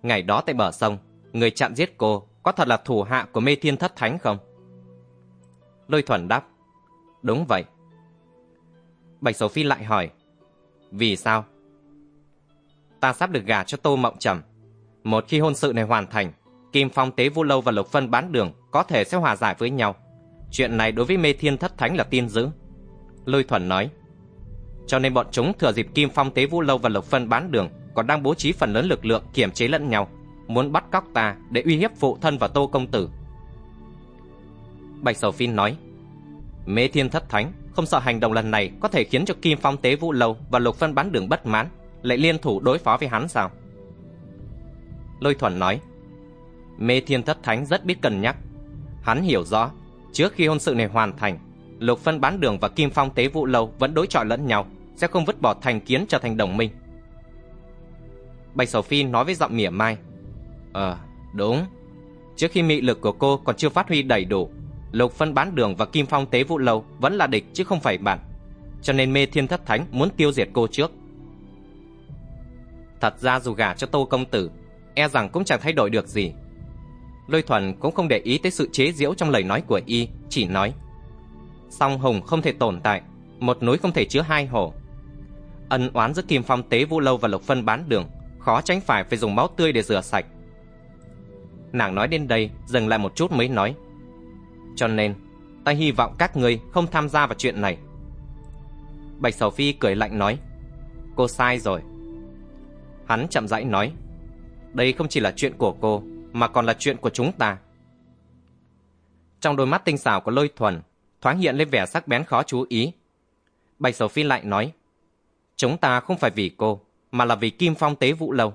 Ngày đó tại bờ sông, người chặn giết cô có thật là thủ hạ của mê thiên thất thánh không? Lôi Thuần đáp. Đúng vậy. Bạch Sầu Phi lại hỏi. Vì sao? Ta sắp được gả cho Tô Mộng Trầm. Một khi hôn sự này hoàn thành, Kim Phong Tế Vũ Lâu và Lục Phân bán đường có thể sẽ hòa giải với nhau. Chuyện này đối với mê thiên thất thánh là tin dữ. Lôi Thuần nói. Cho nên bọn chúng thừa dịp Kim Phong Tế Vũ Lâu và Lục Phân bán đường còn đang bố trí phần lớn lực lượng kiểm chế lẫn nhau, muốn bắt cóc ta để uy hiếp phụ thân và Tô Công Tử. Bạch Sầu phi nói. Mê thiên thất thánh không sợ hành động lần này có thể khiến cho Kim Phong Tế Vũ Lâu và Lục Phân bán đường bất mãn, lại liên thủ đối phó với hắn sao? Lôi Thuần nói. Mê Thiên Thất Thánh rất biết cân nhắc. Hắn hiểu rõ, trước khi hôn sự này hoàn thành, Lục Phân bán đường và Kim Phong Tế Vũ Lâu vẫn đối chọi lẫn nhau, sẽ không vứt bỏ thành kiến trở thành đồng minh. Bạch Sầu Phi nói với giọng mỉa mai. Ờ, đúng. Trước khi mị lực của cô còn chưa phát huy đầy đủ, Lục Phân bán đường và Kim Phong Tế Vũ Lâu vẫn là địch chứ không phải bạn. Cho nên Mê Thiên Thất Thánh muốn tiêu diệt cô trước. Thật ra dù gả cho Tô Công Tử, e rằng cũng chẳng thay đổi được gì. Lôi Thuần cũng không để ý tới sự chế giễu trong lời nói của y, chỉ nói. Song hùng không thể tồn tại, một núi không thể chứa hai hồ. Ân oán giữa Kim Phong Tế Vũ Lâu và Lục Phân bán đường, khó tránh phải phải dùng máu tươi để rửa sạch. Nàng nói đến đây, dừng lại một chút mới nói. Cho nên, ta hy vọng các ngươi không tham gia vào chuyện này. Bạch Sầu Phi cười lạnh nói. Cô sai rồi. Hắn chậm rãi nói. Đây không chỉ là chuyện của cô, mà còn là chuyện của chúng ta. Trong đôi mắt tinh xảo của lôi thuần, thoáng hiện lên vẻ sắc bén khó chú ý. Bạch Sầu Phi lại nói. Chúng ta không phải vì cô, mà là vì Kim Phong tế vụ lâu.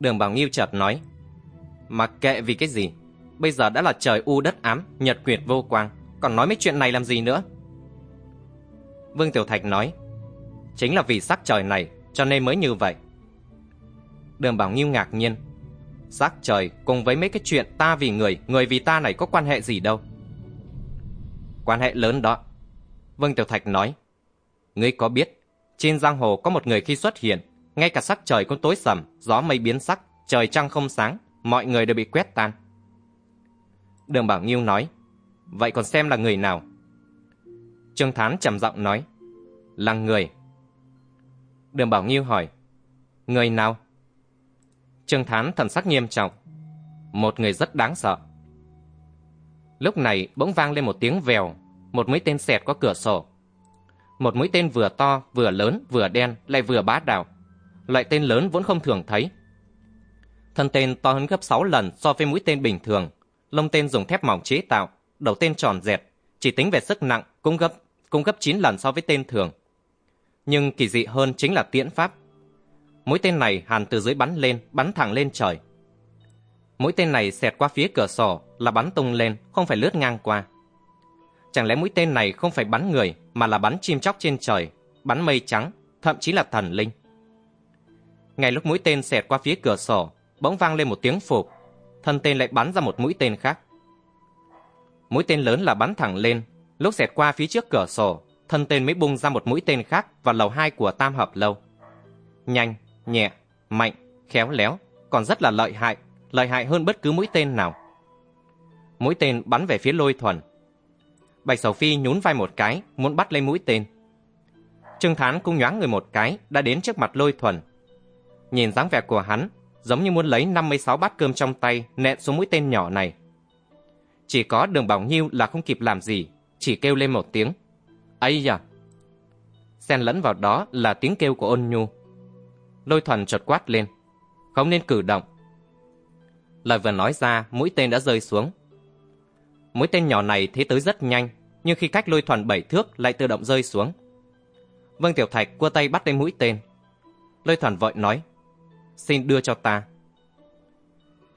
Đường Bảo Nghiêu chợt nói. Mà kệ vì cái gì? Bây giờ đã là trời u đất ám, nhật quyệt vô quang, còn nói mấy chuyện này làm gì nữa? Vương Tiểu Thạch nói. Chính là vì sắc trời này, cho nên mới như vậy. Đường Bảo Nghiêu ngạc nhiên. Sắc trời cùng với mấy cái chuyện ta vì người, người vì ta này có quan hệ gì đâu. Quan hệ lớn đó. Vương Tiểu Thạch nói. Ngươi có biết, trên giang hồ có một người khi xuất hiện, ngay cả sắc trời cũng tối sầm, gió mây biến sắc, trời trăng không sáng, mọi người đều bị quét tan. Đường Bảo Nghiêu nói. Vậy còn xem là người nào? Trương Thán trầm giọng nói. Là người. Đường Bảo Nghiêu hỏi. Người nào? Trương Thán thần sắc nghiêm trọng. Một người rất đáng sợ. Lúc này bỗng vang lên một tiếng vèo, một mũi tên xẹt qua cửa sổ. Một mũi tên vừa to, vừa lớn, vừa đen, lại vừa bá đạo. Loại tên lớn vốn không thường thấy. Thân tên to hơn gấp 6 lần so với mũi tên bình thường. Lông tên dùng thép mỏng chế tạo, đầu tên tròn dẹt, chỉ tính về sức nặng cũng gấp cũng gấp 9 lần so với tên thường. Nhưng kỳ dị hơn chính là tiễn pháp. Mũi tên này hàn từ dưới bắn lên, bắn thẳng lên trời. Mũi tên này xẹt qua phía cửa sổ là bắn tung lên, không phải lướt ngang qua. Chẳng lẽ mũi tên này không phải bắn người mà là bắn chim chóc trên trời, bắn mây trắng, thậm chí là thần linh. Ngay lúc mũi tên xẹt qua phía cửa sổ, bỗng vang lên một tiếng phục, thân tên lại bắn ra một mũi tên khác. Mũi tên lớn là bắn thẳng lên, lúc xẹt qua phía trước cửa sổ, thân tên mới bung ra một mũi tên khác vào lầu hai của Tam Hợp Lâu. Nhanh, nhẹ, mạnh, khéo léo, còn rất là lợi hại, lợi hại hơn bất cứ mũi tên nào. Mũi tên bắn về phía lôi thuần. Bạch Sầu Phi nhún vai một cái, muốn bắt lấy mũi tên. Trương Thán cũng nhoáng người một cái, đã đến trước mặt lôi thuần. Nhìn dáng vẻ của hắn, giống như muốn lấy 56 bát cơm trong tay nện xuống mũi tên nhỏ này. Chỉ có đường Bảo Nhiêu là không kịp làm gì, chỉ kêu lên một tiếng. Ây da! Xen lẫn vào đó là tiếng kêu của ôn nhu. Lôi thuần chợt quát lên. Không nên cử động. Lời vừa nói ra, mũi tên đã rơi xuống. Mũi tên nhỏ này thế tới rất nhanh, nhưng khi cách lôi thuần bảy thước lại tự động rơi xuống. Vương Tiểu Thạch cua tay bắt lấy mũi tên. Lôi thuần vội nói, xin đưa cho ta.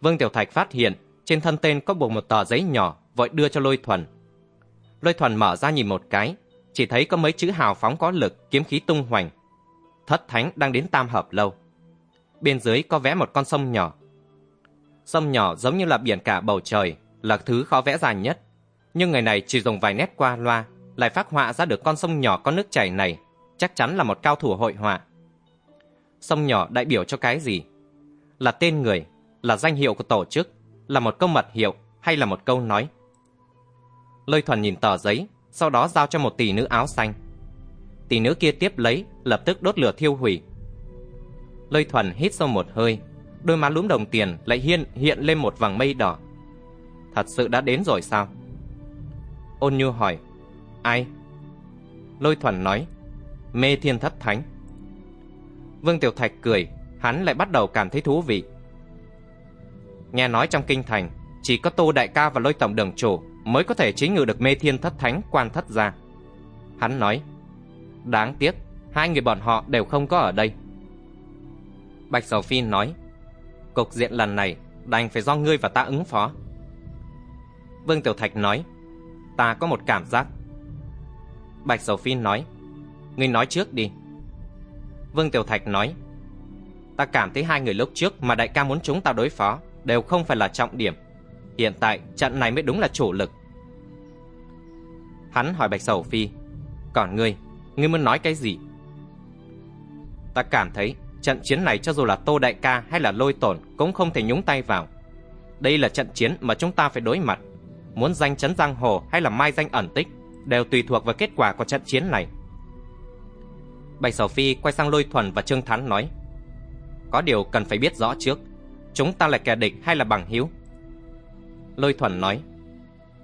Vương Tiểu Thạch phát hiện trên thân tên có buộc một tờ giấy nhỏ, vội đưa cho lôi thuần. Lôi thuần mở ra nhìn một cái, chỉ thấy có mấy chữ hào phóng có lực, kiếm khí tung hoành. Thất thánh đang đến tam hợp lâu. Bên dưới có vẽ một con sông nhỏ. Sông nhỏ giống như là biển cả bầu trời, là thứ khó vẽ ra nhất. Nhưng người này chỉ dùng vài nét qua loa, lại phát họa ra được con sông nhỏ có nước chảy này, chắc chắn là một cao thủ hội họa. Sông nhỏ đại biểu cho cái gì? Là tên người, là danh hiệu của tổ chức, là một câu mật hiệu hay là một câu nói? Lôi thuần nhìn tờ giấy, sau đó giao cho một tỷ nữ áo xanh. Tỷ nữ kia tiếp lấy, lập tức đốt lửa thiêu hủy. Lôi thuần hít sâu một hơi, đôi má lúm đồng tiền lại hiện hiện lên một vầng mây đỏ. Thật sự đã đến rồi sao? Ôn nhu hỏi, ai? Lôi thuần nói, mê thiên thất thánh. Vương Tiểu Thạch cười, hắn lại bắt đầu cảm thấy thú vị. Nghe nói trong kinh thành, chỉ có Tô Đại Ca và Lôi Tổng Đường Chủ mới có thể chế ngự được mê thiên thất thánh quan thất gia. Hắn nói, đáng tiếc, hai người bọn họ đều không có ở đây. Bạch Sầu Phi nói, cục diện lần này đành phải do ngươi và ta ứng phó. Vương Tiểu Thạch nói, ta có một cảm giác. Bạch Sầu Phi nói, ngươi nói trước đi. Vương Tiểu Thạch nói, ta cảm thấy hai người lúc trước mà đại ca muốn chúng ta đối phó đều không phải là trọng điểm. Hiện tại trận này mới đúng là chủ lực. Hắn hỏi Bạch Sầu Phi, còn ngươi, ngươi muốn nói cái gì? Ta cảm thấy trận chiến này cho dù là Tô Đại ca hay là Lôi Tổn cũng không thể nhúng tay vào. Đây là trận chiến mà chúng ta phải đối mặt. Muốn danh chấn giang hồ hay là mai danh ẩn tích đều tùy thuộc vào kết quả của trận chiến này. Bạch Sầu Phi quay sang Lôi Thuần và Trương Thắn nói, Có điều cần phải biết rõ trước, Chúng ta là kẻ địch hay là bằng hiếu Lôi Thuần nói,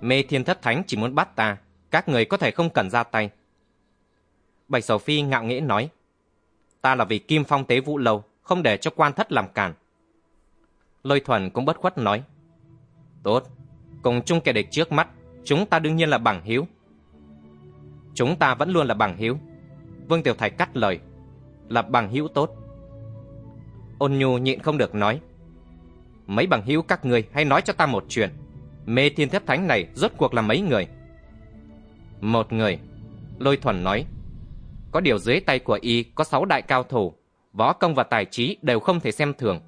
Mê Thiên Thất Thánh chỉ muốn bắt ta, Các người có thể không cần ra tay. Bạch Sầu Phi ngạo nghễ nói, Ta là vì Kim Phong Tế Vũ Lâu, Không để cho quan thất làm cản. Lôi Thuần cũng bất khuất nói, Tốt, Cùng chung kẻ địch trước mắt, Chúng ta đương nhiên là bằng hiếu Chúng ta vẫn luôn là bằng hiếu Vương Tiểu Thạch cắt lời. Là bằng hữu tốt. Ôn nhu nhịn không được nói. Mấy bằng hữu các người hãy nói cho ta một chuyện. Mê thiên thép thánh này rốt cuộc là mấy người? Một người, Lôi thuần nói. Có điều dưới tay của y có sáu đại cao thủ. Võ công và tài trí đều không thể xem thường.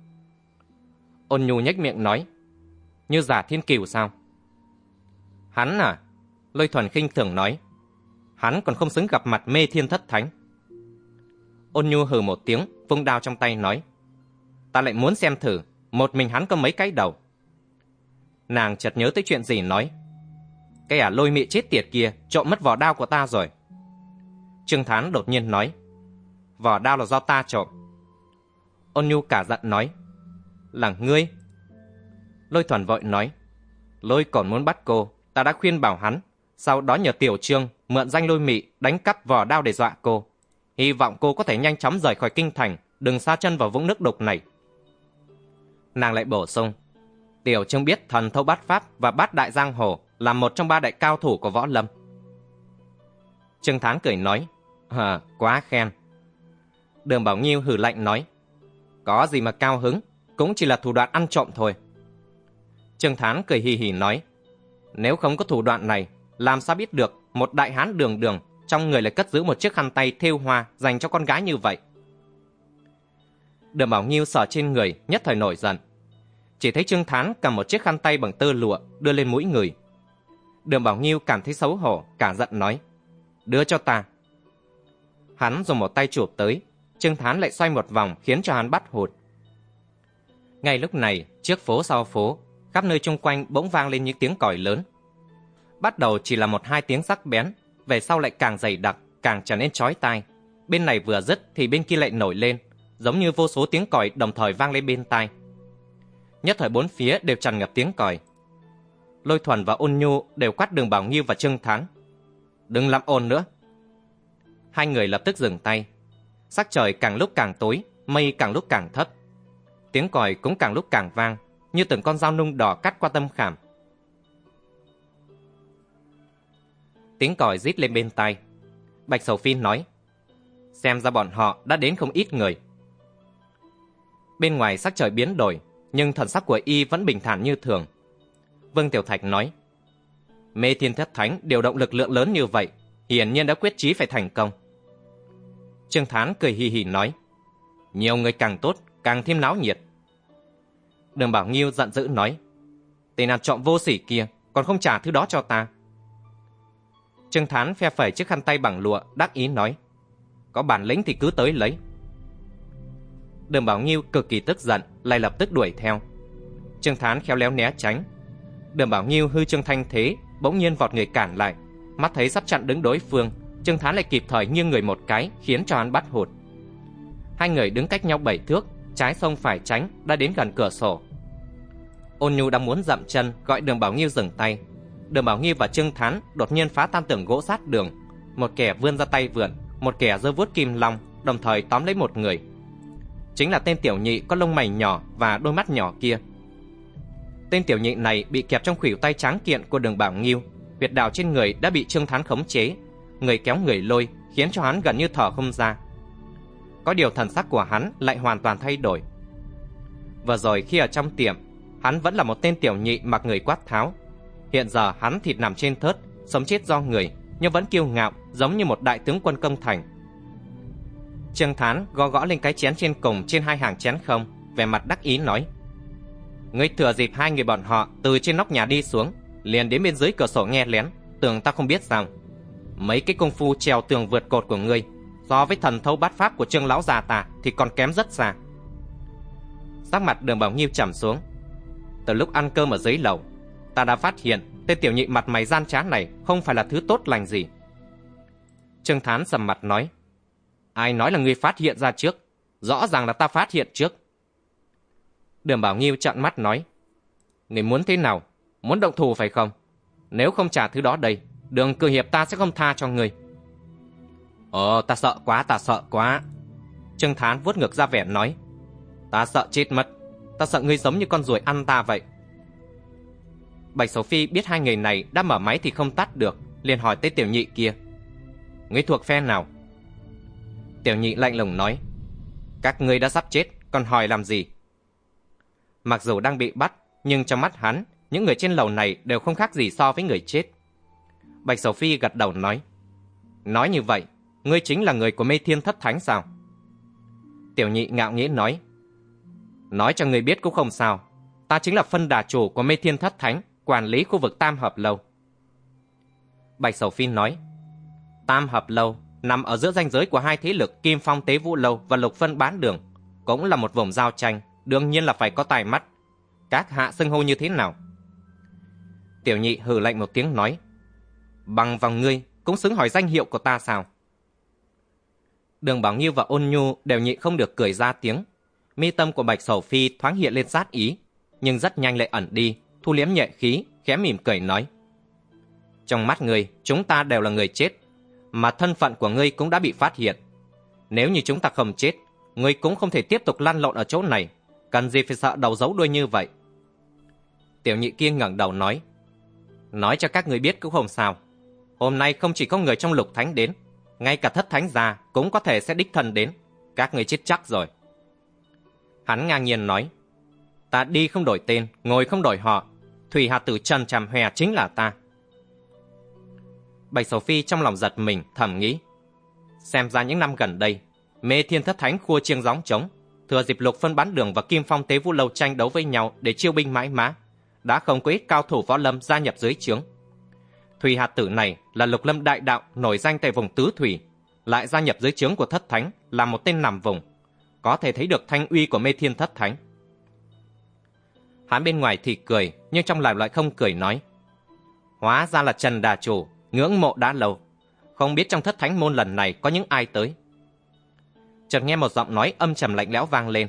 Ôn nhu nhếch miệng nói. Như giả thiên kiều sao? Hắn à? Lôi thuần khinh thường nói hắn còn không xứng gặp mặt mê thiên thất thánh. Ôn nhu hừ một tiếng, vung đao trong tay nói. Ta lại muốn xem thử, một mình hắn có mấy cái đầu. Nàng chợt nhớ tới chuyện gì nói. Cái ả lôi mị chết tiệt kia trộm mất vỏ đao của ta rồi. Trương Thán đột nhiên nói. Vỏ đao là do ta trộm. Ôn nhu cả giận nói. Là ngươi. Lôi thuần vội nói. Lôi còn muốn bắt cô, ta đã khuyên bảo hắn. Sau đó nhờ tiểu trương mượn danh lôi mị đánh cắp vỏ đao để dọa cô. Hy vọng cô có thể nhanh chóng rời khỏi kinh thành, đừng xa chân vào vũng nước đục này. Nàng lại bổ sung, Tiểu Trương biết thần thâu bát pháp và bát đại giang hồ là một trong ba đại cao thủ của võ lâm. Trương Thán cười nói, Hờ, quá khen. Đường Bảo Nghiêu hử lạnh nói, có gì mà cao hứng, cũng chỉ là thủ đoạn ăn trộm thôi. Trương Thán cười hì hì nói, nếu không có thủ đoạn này, làm sao biết được một đại hán đường đường, trong người lại cất giữ một chiếc khăn tay thêu hoa dành cho con gái như vậy. Đường Bảo Nghiêu sờ trên người, nhất thời nổi giận. Chỉ thấy Trương Thán cầm một chiếc khăn tay bằng tơ lụa đưa lên mũi người. Đường Bảo Nghiêu cảm thấy xấu hổ, cả giận nói, đưa cho ta. Hắn dùng một tay chụp tới, Trương Thán lại xoay một vòng khiến cho hắn bắt hụt. Ngay lúc này, trước phố sau phố, khắp nơi chung quanh bỗng vang lên những tiếng còi lớn bắt đầu chỉ là một hai tiếng sắc bén, về sau lại càng dày đặc, càng trở nên chói tai. Bên này vừa dứt thì bên kia lại nổi lên, giống như vô số tiếng còi đồng thời vang lên bên tai. Nhất thời bốn phía đều tràn ngập tiếng còi. Lôi Thuần và Ôn Nhu đều quát Đường Bảo Nghiêu và Trương Thắng. Đừng làm ồn nữa. Hai người lập tức dừng tay. Sắc trời càng lúc càng tối, mây càng lúc càng thấp. Tiếng còi cũng càng lúc càng vang, như từng con dao nung đỏ cắt qua tâm khảm. Tiếng còi rít lên bên tai. Bạch Sầu Phi nói, xem ra bọn họ đã đến không ít người. Bên ngoài sắc trời biến đổi, nhưng thần sắc của y vẫn bình thản như thường. Vương Tiểu Thạch nói, Mê Thiên Thất Thánh điều động lực lượng lớn như vậy, hiển nhiên đã quyết chí phải thành công. Trương Thán cười hì hì nói, nhiều người càng tốt, càng thêm náo nhiệt. Đường Bảo Nghiêu giận dữ nói, tên ăn trộm vô sỉ kia, còn không trả thứ đó cho ta. Trương Thán phe phẩy chiếc khăn tay bằng lụa, đắc ý nói, có bản lĩnh thì cứ tới lấy. Đường Bảo Nghiêu cực kỳ tức giận, lại lập tức đuổi theo. Trương Thán khéo léo né tránh. Đường Bảo Nghiêu hư Trương Thanh thế, bỗng nhiên vọt người cản lại, mắt thấy sắp chặn đứng đối phương, Trương Thán lại kịp thời nghiêng người một cái, khiến cho hắn bắt hụt. Hai người đứng cách nhau bảy thước, trái sông phải tránh, đã đến gần cửa sổ. Ôn Nhu đang muốn dậm chân, gọi Đường Bảo Nghiêu dừng tay. Đường Bảo nghi và Trương Thán đột nhiên phá tan tường gỗ sát đường, một kẻ vươn ra tay vượn, một kẻ giơ vuốt kim long, đồng thời tóm lấy một người. Chính là tên tiểu nhị có lông mày nhỏ và đôi mắt nhỏ kia. Tên tiểu nhị này bị kẹp trong khuỷu tay tráng kiện của Đường Bảo Nghiêu, huyệt đạo trên người đã bị Trương Thán khống chế, người kéo người lôi, khiến cho hắn gần như thở không ra. Có điều thần sắc của hắn lại hoàn toàn thay đổi. Vừa rồi khi ở trong tiệm, hắn vẫn là một tên tiểu nhị mặc người quát tháo. Hiện giờ hắn thịt nằm trên thớt, sống chết do người, nhưng vẫn kiêu ngạo, giống như một đại tướng quân công thành. Trương Thán gõ gõ lên cái chén trên cùng trên hai hàng chén không, vẻ mặt đắc ý nói. Ngươi thừa dịp hai người bọn họ từ trên nóc nhà đi xuống, liền đến bên dưới cửa sổ nghe lén, tưởng ta không biết rằng mấy cái công phu trèo tường vượt cột của ngươi so với thần thâu bát pháp của trương lão già ta thì còn kém rất xa. Sắc mặt đường bảo nghiêu trầm xuống. Từ lúc ăn cơm ở dưới lầu, ta đã phát hiện tên tiểu nhị mặt mày gian trá này không phải là thứ tốt lành gì. Trương Thán sầm mặt nói, ai nói là ngươi phát hiện ra trước, rõ ràng là ta phát hiện trước. Đường Bảo Nghiêu trợn mắt nói, ngươi muốn thế nào, muốn động thủ phải không? Nếu không trả thứ đó đây, đường cử hiệp ta sẽ không tha cho ngươi. Ồ, ta sợ quá, ta sợ quá. Trương Thán vuốt ngược ra vẻ nói, ta sợ chết mất, ta sợ ngươi giống như con ruồi ăn ta vậy. Bạch Sầu Phi biết hai người này đã mở máy thì không tắt được, liền hỏi tới tiểu nhị kia. Ngươi thuộc phe nào? Tiểu nhị lạnh lùng nói, các ngươi đã sắp chết, còn hỏi làm gì? Mặc dù đang bị bắt, nhưng trong mắt hắn, những người trên lầu này đều không khác gì so với người chết. Bạch Sầu Phi gật đầu nói, nói như vậy, ngươi chính là người của mê thiên thất thánh sao? Tiểu nhị ngạo nghễ nói, nói cho ngươi biết cũng không sao, ta chính là phân đà chủ của mê thiên thất thánh, quản lý khu vực Tam Hợp Lâu. Bạch Sầu Phi nói, Tam Hợp Lâu nằm ở giữa ranh giới của hai thế lực Kim Phong Tế Vũ Lâu và Lục Phân Bán Đường, cũng là một vùng giao tranh, đương nhiên là phải có tài mắt. Các hạ xưng hô như thế nào? Tiểu nhị hừ lạnh một tiếng nói, bằng vòng ngươi cũng xứng hỏi danh hiệu của ta sao? Đường Bảo Nghiêu và Ôn Nhu đều nhị không được cười ra tiếng. Mi tâm của Bạch Sầu Phi thoáng hiện lên sát ý, nhưng rất nhanh lại ẩn đi, thu liếm nhẹ khí, khẽ mỉm cười nói. Trong mắt ngươi, chúng ta đều là người chết, mà thân phận của ngươi cũng đã bị phát hiện. Nếu như chúng ta không chết, ngươi cũng không thể tiếp tục lăn lộn ở chỗ này, cần gì phải sợ đầu giấu đuôi như vậy. Tiểu nhị kia ngẩng đầu nói, nói cho các người biết cũng không sao. Hôm nay không chỉ có người trong lục thánh đến, ngay cả thất thánh già cũng có thể sẽ đích thân đến. Các người chết chắc rồi. Hắn ngang nhiên nói, ta đi không đổi tên, ngồi không đổi họ. Thủy Hà Tử Trần Tràm Hòe chính là ta. Bạch Sầu Phi trong lòng giật mình, thầm nghĩ. Xem ra những năm gần đây, mê thiên thất thánh khua chiêng gióng trống, thừa dịp lục phân bán đường và kim phong tế vũ lâu tranh đấu với nhau để chiêu binh mãi mã, đã không có ít cao thủ võ lâm gia nhập dưới trướng. Thủy Hà tử này là lục lâm đại đạo nổi danh tại vùng tứ thủy, lại gia nhập dưới trướng của thất thánh là một tên nằm vùng, có thể thấy được thanh uy của mê thiên thất thánh. Hắn bên ngoài thì cười, nhưng trong lòng lại không cười nói. Hóa ra là Trần Đà Chủ, ngưỡng mộ đã lâu. Không biết trong thất thánh môn lần này có những ai tới. chợt nghe một giọng nói âm trầm lạnh lẽo vang lên.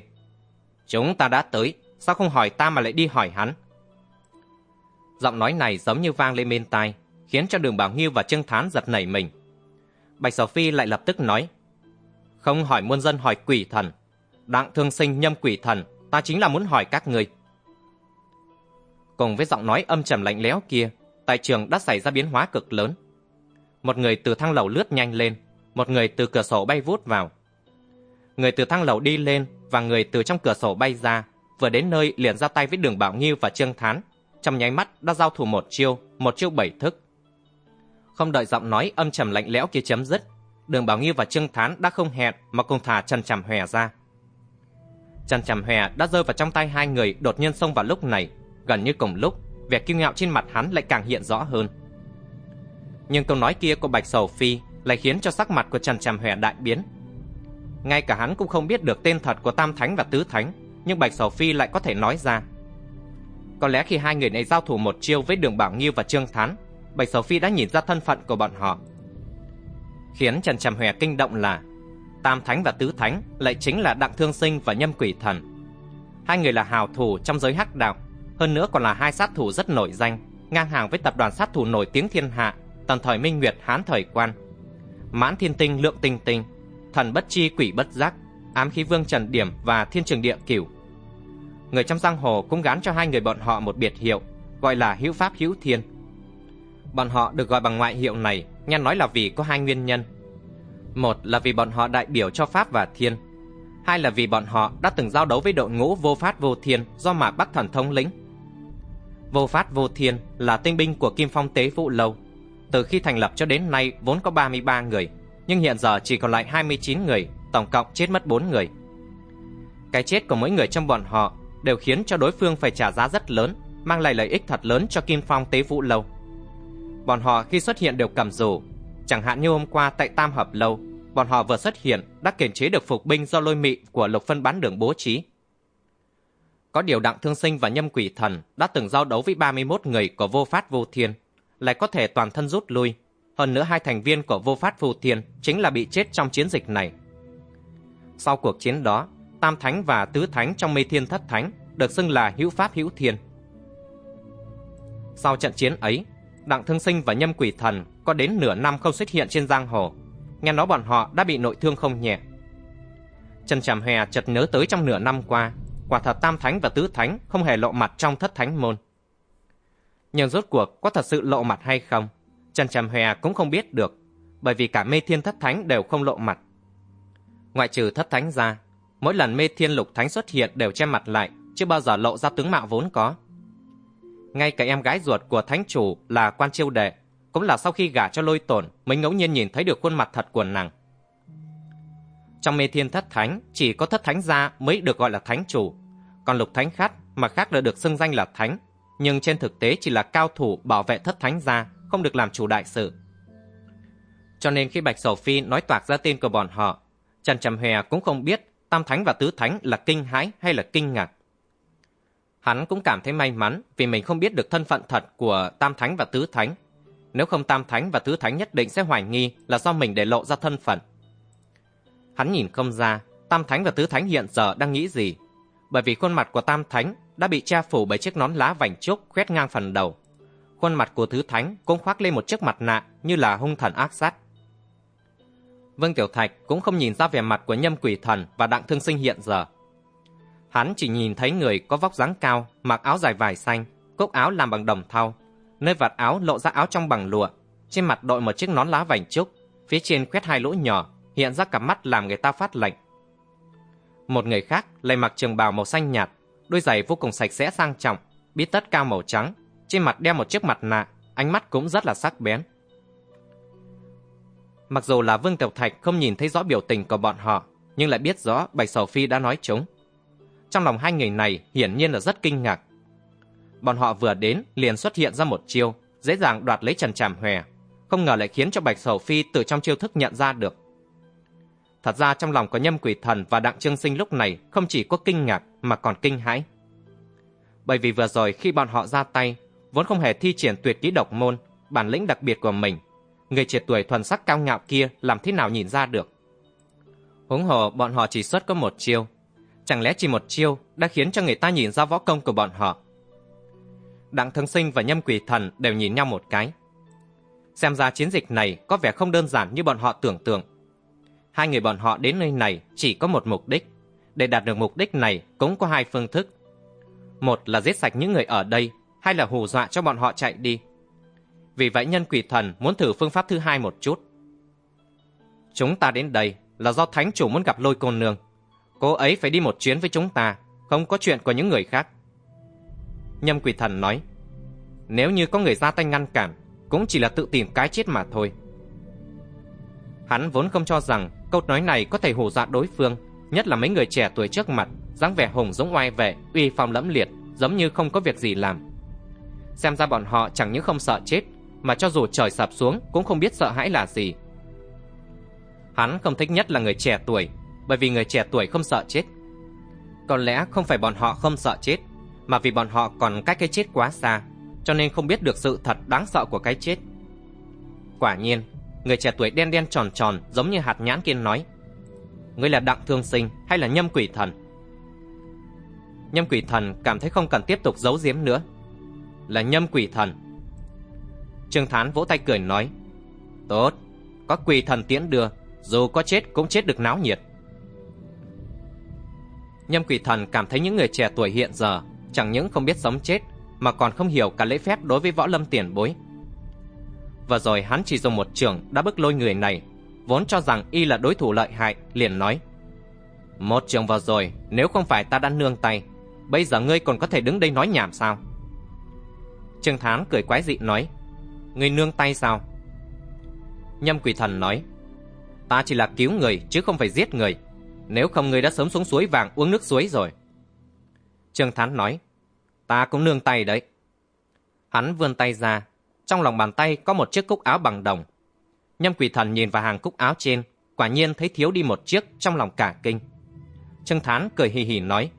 Chúng ta đã tới, sao không hỏi ta mà lại đi hỏi hắn? Giọng nói này giống như vang lên bên tai, khiến cho đường Bảo Nghiêu và Trương Thán giật nảy mình. Bạch Sở Phi lại lập tức nói, không hỏi muôn dân hỏi quỷ thần, đặng thương sinh nhâm quỷ thần, ta chính là muốn hỏi các người. Cùng với giọng nói âm trầm lạnh lẽo kia, tại trường đã xảy ra biến hóa cực lớn. Một người từ thang lầu lướt nhanh lên, một người từ cửa sổ bay vút vào. Người từ thang lầu đi lên và người từ trong cửa sổ bay ra, vừa đến nơi liền ra tay với Đường Bảo Nghiêu và Trương Thán, trong nháy mắt đã giao thủ một chiêu, một chiêu bảy thức. Không đợi giọng nói âm trầm lạnh lẽo kia chấm dứt, Đường Bảo Nghiêu và Trương Thán đã không hẹn mà cùng thả Trần Chằm Hòe ra. Trần Chằm Hòe đã rơi vào trong tay hai người đột nhiên xông vào lúc này, gần như cùng lúc, vẻ kiêu ngạo trên mặt hắn lại càng hiện rõ hơn. Nhưng câu nói kia của Bạch Sầu Phi lại khiến cho sắc mặt của Trần Trầm Hòe đại biến. Ngay cả hắn cũng không biết được tên thật của Tam Thánh và Tứ Thánh, nhưng Bạch Sầu Phi lại có thể nói ra. Có lẽ khi hai người này giao thủ một chiêu với Đường Bảo Nghiêu và Trương Thán, Bạch Sầu Phi đã nhìn ra thân phận của bọn họ. Khiến Trần Trầm Hòe kinh động là Tam Thánh và Tứ Thánh lại chính là Đặng Thương Sinh và Nhâm Quỷ Thần. Hai người là hào thủ trong giới hắc đạo, hơn nữa còn là hai sát thủ rất nổi danh, ngang hàng với tập đoàn sát thủ nổi tiếng thiên hạ, tần thời Minh Nguyệt Hán thời quan. Mãn Thiên Tinh Lượng Tinh Tinh, Thần Bất Chi Quỷ Bất Giác, Ám Khí Vương Trần Điểm và Thiên Trường Địa Cửu. Người trong giang hồ cũng gán cho hai người bọn họ một biệt hiệu, gọi là Hữu Pháp Hữu Thiên. Bọn họ được gọi bằng ngoại hiệu này, nghe nói là vì có hai nguyên nhân. Một là vì bọn họ đại biểu cho Pháp và Thiên. Hai là vì bọn họ đã từng giao đấu với đội ngũ vô phát vô thiên do mà Bắc Thần thống lĩnh. Vô phát vô thiên là tinh binh của Kim Phong Tế Vũ Lâu. Từ khi thành lập cho đến nay vốn có 33 người, nhưng hiện giờ chỉ còn lại 29 người, tổng cộng chết mất 4 người. Cái chết của mỗi người trong bọn họ đều khiến cho đối phương phải trả giá rất lớn, mang lại lợi ích thật lớn cho Kim Phong Tế Vũ Lâu. Bọn họ khi xuất hiện đều cầm dù, chẳng hạn như hôm qua tại Tam Hợp Lâu, bọn họ vừa xuất hiện đã kiềm chế được phục binh do lôi mị của lục phân bán đường bố trí. Có điều đặng thương sinh và nhâm quỷ thần đã từng giao đấu với 31 người của vô phát vô thiên, lại có thể toàn thân rút lui. Hơn nữa hai thành viên của vô phát vô thiên chính là bị chết trong chiến dịch này. Sau cuộc chiến đó, Tam Thánh và Tứ Thánh trong mê thiên thất thánh được xưng là hữu pháp hữu thiên. Sau trận chiến ấy, Đặng Thương Sinh và Nhâm Quỷ Thần có đến nửa năm không xuất hiện trên giang hồ. Nghe nói bọn họ đã bị nội thương không nhẹ. Trần Tràm Hòe chợt nhớ tới trong nửa năm qua, quả thật Tam Thánh và Tứ Thánh không hề lộ mặt trong thất thánh môn. Nhưng rốt cuộc có thật sự lộ mặt hay không, Trần trầm Hòe cũng không biết được, bởi vì cả mê thiên thất thánh đều không lộ mặt. Ngoại trừ thất thánh ra, mỗi lần mê thiên lục thánh xuất hiện đều che mặt lại, chưa bao giờ lộ ra tướng mạo vốn có. Ngay cả em gái ruột của thánh chủ là quan chiêu đệ, cũng là sau khi gả cho lôi tổn mới ngẫu nhiên nhìn thấy được khuôn mặt thật của nàng. Trong mê thiên thất thánh, chỉ có thất thánh gia mới được gọi là thánh chủ, còn lục thánh khác mà khác là được xưng danh là thánh, nhưng trên thực tế chỉ là cao thủ bảo vệ thất thánh gia, không được làm chủ đại sự. Cho nên khi Bạch Sầu Phi nói toạc ra tên của bọn họ, Trần Trầm Hòe cũng không biết Tam Thánh và Tứ Thánh là kinh hãi hay là kinh ngạc. Hắn cũng cảm thấy may mắn vì mình không biết được thân phận thật của Tam Thánh và Tứ Thánh. Nếu không Tam Thánh và Tứ Thánh nhất định sẽ hoài nghi là do mình để lộ ra thân phận. Hắn nhìn không ra Tam Thánh và Tứ Thánh hiện giờ đang nghĩ gì. Bởi vì khuôn mặt của Tam Thánh đã bị che phủ bởi chiếc nón lá vành trúc khoét ngang phần đầu. Khuôn mặt của Tứ Thánh cũng khoác lên một chiếc mặt nạ như là hung thần ác sát. Vương Tiểu Thạch cũng không nhìn ra vẻ mặt của nhâm quỷ thần và đặng thương sinh hiện giờ. Hắn chỉ nhìn thấy người có vóc dáng cao, mặc áo dài vải xanh, cúc áo làm bằng đồng thau, nơi vạt áo lộ ra áo trong bằng lụa, trên mặt đội một chiếc nón lá vành trúc, phía trên khoét hai lỗ nhỏ, hiện ra cặp mắt làm người ta phát lạnh. Một người khác lại mặc trường bào màu xanh nhạt, đôi giày vô cùng sạch sẽ sang trọng, bít tất cao màu trắng, trên mặt đeo một chiếc mặt nạ, ánh mắt cũng rất là sắc bén. Mặc dù là Vương Tiểu Thạch không nhìn thấy rõ biểu tình của bọn họ, nhưng lại biết rõ Bạch Sầu Phi đã nói chúng. Trong lòng hai người này hiển nhiên là rất kinh ngạc. Bọn họ vừa đến liền xuất hiện ra một chiêu, dễ dàng đoạt lấy Trần Tràm Hòe, không ngờ lại khiến cho Bạch Sầu Phi từ trong chiêu thức nhận ra được. Thật ra trong lòng của Nhâm Quỷ Thần và Đặng Trương Sinh lúc này không chỉ có kinh ngạc mà còn kinh hãi. Bởi vì vừa rồi khi bọn họ ra tay, vốn không hề thi triển tuyệt kỹ độc môn, bản lĩnh đặc biệt của mình, người trẻ tuổi thuần sắc cao ngạo kia làm thế nào nhìn ra được. Huống hồ bọn họ chỉ xuất có một chiêu. Chẳng lẽ chỉ một chiêu đã khiến cho người ta nhìn ra võ công của bọn họ? Đặng Thương Sinh và Nhâm Quỷ Thần đều nhìn nhau một cái. Xem ra chiến dịch này có vẻ không đơn giản như bọn họ tưởng tượng. Hai người bọn họ đến nơi này chỉ có một mục đích. Để đạt được mục đích này cũng có hai phương thức. Một là giết sạch những người ở đây, hai là hù dọa cho bọn họ chạy đi. Vì vậy nhân quỷ thần muốn thử phương pháp thứ hai một chút. Chúng ta đến đây là do thánh chủ muốn gặp lôi cô nương. Cô ấy phải đi một chuyến với chúng ta, không có chuyện của những người khác. Nhâm quỷ thần nói, nếu như có người ra tay ngăn cản, cũng chỉ là tự tìm cái chết mà thôi. Hắn vốn không cho rằng câu nói này có thể hù dọa đối phương, nhất là mấy người trẻ tuổi trước mặt, dáng vẻ hùng dũng oai vệ, uy phong lẫm liệt, giống như không có việc gì làm. Xem ra bọn họ chẳng những không sợ chết, mà cho dù trời sập xuống cũng không biết sợ hãi là gì. Hắn không thích nhất là người trẻ tuổi, bởi vì người trẻ tuổi không sợ chết. Có lẽ không phải bọn họ không sợ chết, mà vì bọn họ còn cách cái chết quá xa, cho nên không biết được sự thật đáng sợ của cái chết. Quả nhiên, người trẻ tuổi đen đen tròn tròn giống như hạt nhãn kia nói Ngươi là Đặng Thương Sinh hay là Nhâm Quỷ Thần? Nhâm Quỷ Thần cảm thấy không cần tiếp tục giấu giếm nữa. Là Nhâm Quỷ Thần. Trương Thán vỗ tay cười nói Tốt, có quỷ thần tiễn đưa, dù có chết cũng chết được náo nhiệt. Nhâm Quỷ Thần cảm thấy những người trẻ tuổi hiện giờ chẳng những không biết sống chết mà còn không hiểu cả lễ phép đối với võ lâm tiền bối. Và rồi hắn chỉ dùng một trường đã bức lôi người này, vốn cho rằng y là đối thủ lợi hại, liền nói. Một trường vào rồi, nếu không phải ta đã nương tay, bây giờ ngươi còn có thể đứng đây nói nhảm sao? Trương Thán cười quái dị nói, ngươi nương tay sao? Nhâm quỷ thần nói, ta chỉ là cứu người chứ không phải giết người, nếu không ngươi đã sớm xuống suối vàng uống nước suối rồi. Trương Thán nói, ta cũng nương tay đấy. Hắn vươn tay ra, trong lòng bàn tay có một chiếc cúc áo bằng đồng. Nhâm quỷ thần nhìn vào hàng cúc áo trên, quả nhiên thấy thiếu đi một chiếc trong lòng cả kinh. Trương Thán cười hì hì nói,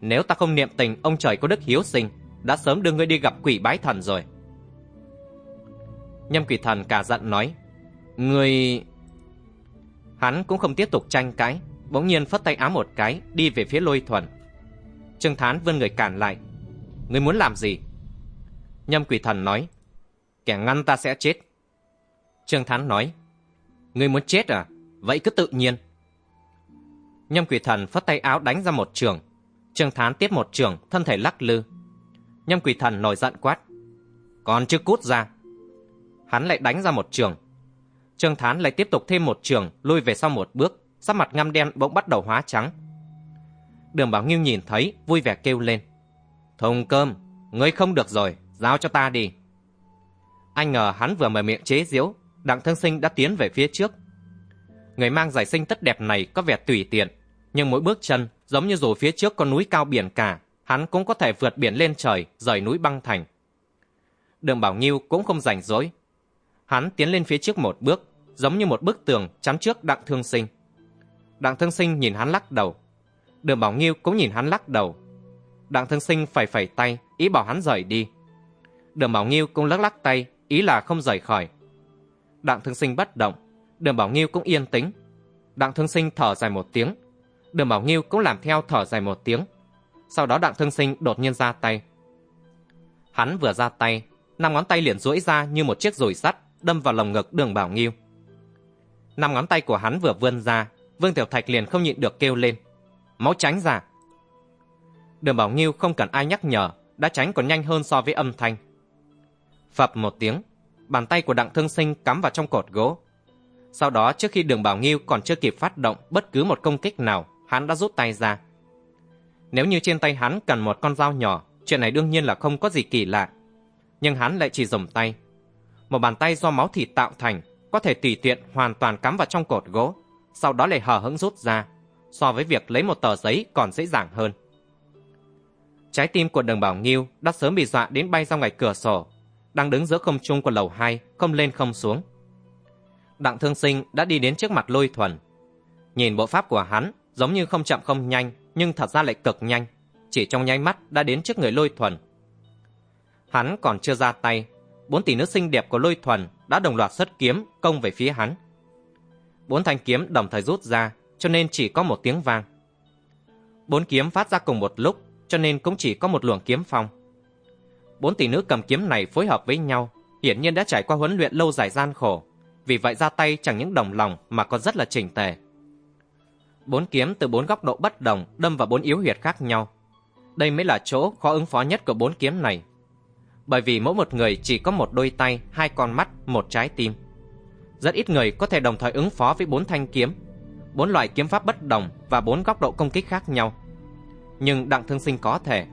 nếu ta không niệm tình ông trời có đức hiếu sinh, đã sớm đưa ngươi đi gặp quỷ bái thần rồi. Nhâm quỷ thần cả giận nói, ngươi... Hắn cũng không tiếp tục tranh cãi, bỗng nhiên phất tay áo một cái, đi về phía lôi thuần. Trương Thán vươn người cản lại. Ngươi muốn làm gì? Nhâm quỷ thần nói. Kẻ ngăn ta sẽ chết. Trương Thán nói. Ngươi muốn chết à? Vậy cứ tự nhiên. Nhâm quỷ thần phất tay áo đánh ra một trường. Trương Thán tiếp một trường, thân thể lắc lư. Nhâm quỷ thần nổi giận quát. Còn chưa cút ra. Hắn lại đánh ra một trường. Trương Thán lại tiếp tục thêm một trường, lui về sau một bước, sắc mặt ngăm đen bỗng bắt đầu hóa trắng. Đường Bảo Nghiêu nhìn thấy, vui vẻ kêu lên. Thùng cơm, ngươi không được rồi, giao cho ta đi. Anh ngờ hắn vừa mở miệng chế giễu, Đặng Thương Sinh đã tiến về phía trước. Người mang giải sinh tất đẹp này có vẻ tùy tiện, nhưng mỗi bước chân giống như dù phía trước có núi cao biển cả, hắn cũng có thể vượt biển lên trời, rời núi băng thành. Đường Bảo Nghiêu cũng không rảnh rỗi. Hắn tiến lên phía trước một bước, giống như một bức tường chắn trước Đặng Thương Sinh. Đặng Thương Sinh nhìn hắn lắc đầu, Đường Bảo Nghiêu cũng nhìn hắn lắc đầu. Đặng Thương Sinh phải phẩy tay, ý bảo hắn rời đi. Đường Bảo Nghiêu cũng lắc lắc tay, ý là không rời khỏi. Đặng Thương Sinh bất động, Đường Bảo Nghiêu cũng yên tĩnh. Đặng Thương Sinh thở dài một tiếng. Đường Bảo Nghiêu cũng làm theo thở dài một tiếng. Sau đó Đặng Thương Sinh đột nhiên ra tay. Hắn vừa ra tay, năm ngón tay liền duỗi ra như một chiếc rùi sắt đâm vào lồng ngực Đường Bảo Nghiêu. Năm ngón tay của hắn vừa vươn ra, Vương Tiểu Thạch liền không nhịn được kêu lên máu tránh ra. Đường Bảo Nghiêu không cần ai nhắc nhở, đã tránh còn nhanh hơn so với âm thanh. Phập một tiếng, bàn tay của Đặng Thương Sinh cắm vào trong cột gỗ. Sau đó trước khi đường Bảo Nghiêu còn chưa kịp phát động bất cứ một công kích nào, hắn đã rút tay ra. Nếu như trên tay hắn cần một con dao nhỏ, chuyện này đương nhiên là không có gì kỳ lạ. Nhưng hắn lại chỉ dùng tay. Một bàn tay do máu thịt tạo thành, có thể tùy tiện hoàn toàn cắm vào trong cột gỗ, sau đó lại hờ hững rút ra, so với việc lấy một tờ giấy còn dễ dàng hơn. Trái tim của đường Bảo Nghiêu đã sớm bị dọa đến bay ra ngoài cửa sổ, đang đứng giữa không trung của lầu 2, không lên không xuống. Đặng Thương Sinh đã đi đến trước mặt Lôi Thuần. Nhìn bộ pháp của hắn, giống như không chậm không nhanh, nhưng thật ra lại cực nhanh, chỉ trong nháy mắt đã đến trước người Lôi Thuần. Hắn còn chưa ra tay, bốn tỷ nữ xinh đẹp của Lôi Thuần đã đồng loạt xuất kiếm công về phía hắn. Bốn thanh kiếm đồng thời rút ra, cho nên chỉ có một tiếng vang. Bốn kiếm phát ra cùng một lúc, cho nên cũng chỉ có một luồng kiếm phong. Bốn tỷ nữ cầm kiếm này phối hợp với nhau, hiển nhiên đã trải qua huấn luyện lâu dài gian khổ, vì vậy ra tay chẳng những đồng lòng mà còn rất là chỉnh tề. Bốn kiếm từ bốn góc độ bất đồng đâm vào bốn yếu huyệt khác nhau. Đây mới là chỗ khó ứng phó nhất của bốn kiếm này. Bởi vì mỗi một người chỉ có một đôi tay, hai con mắt, một trái tim. Rất ít người có thể đồng thời ứng phó với bốn thanh kiếm, bốn loại kiếm pháp bất đồng và bốn góc độ công kích khác nhau. Nhưng Đặng Thương Sinh có thể,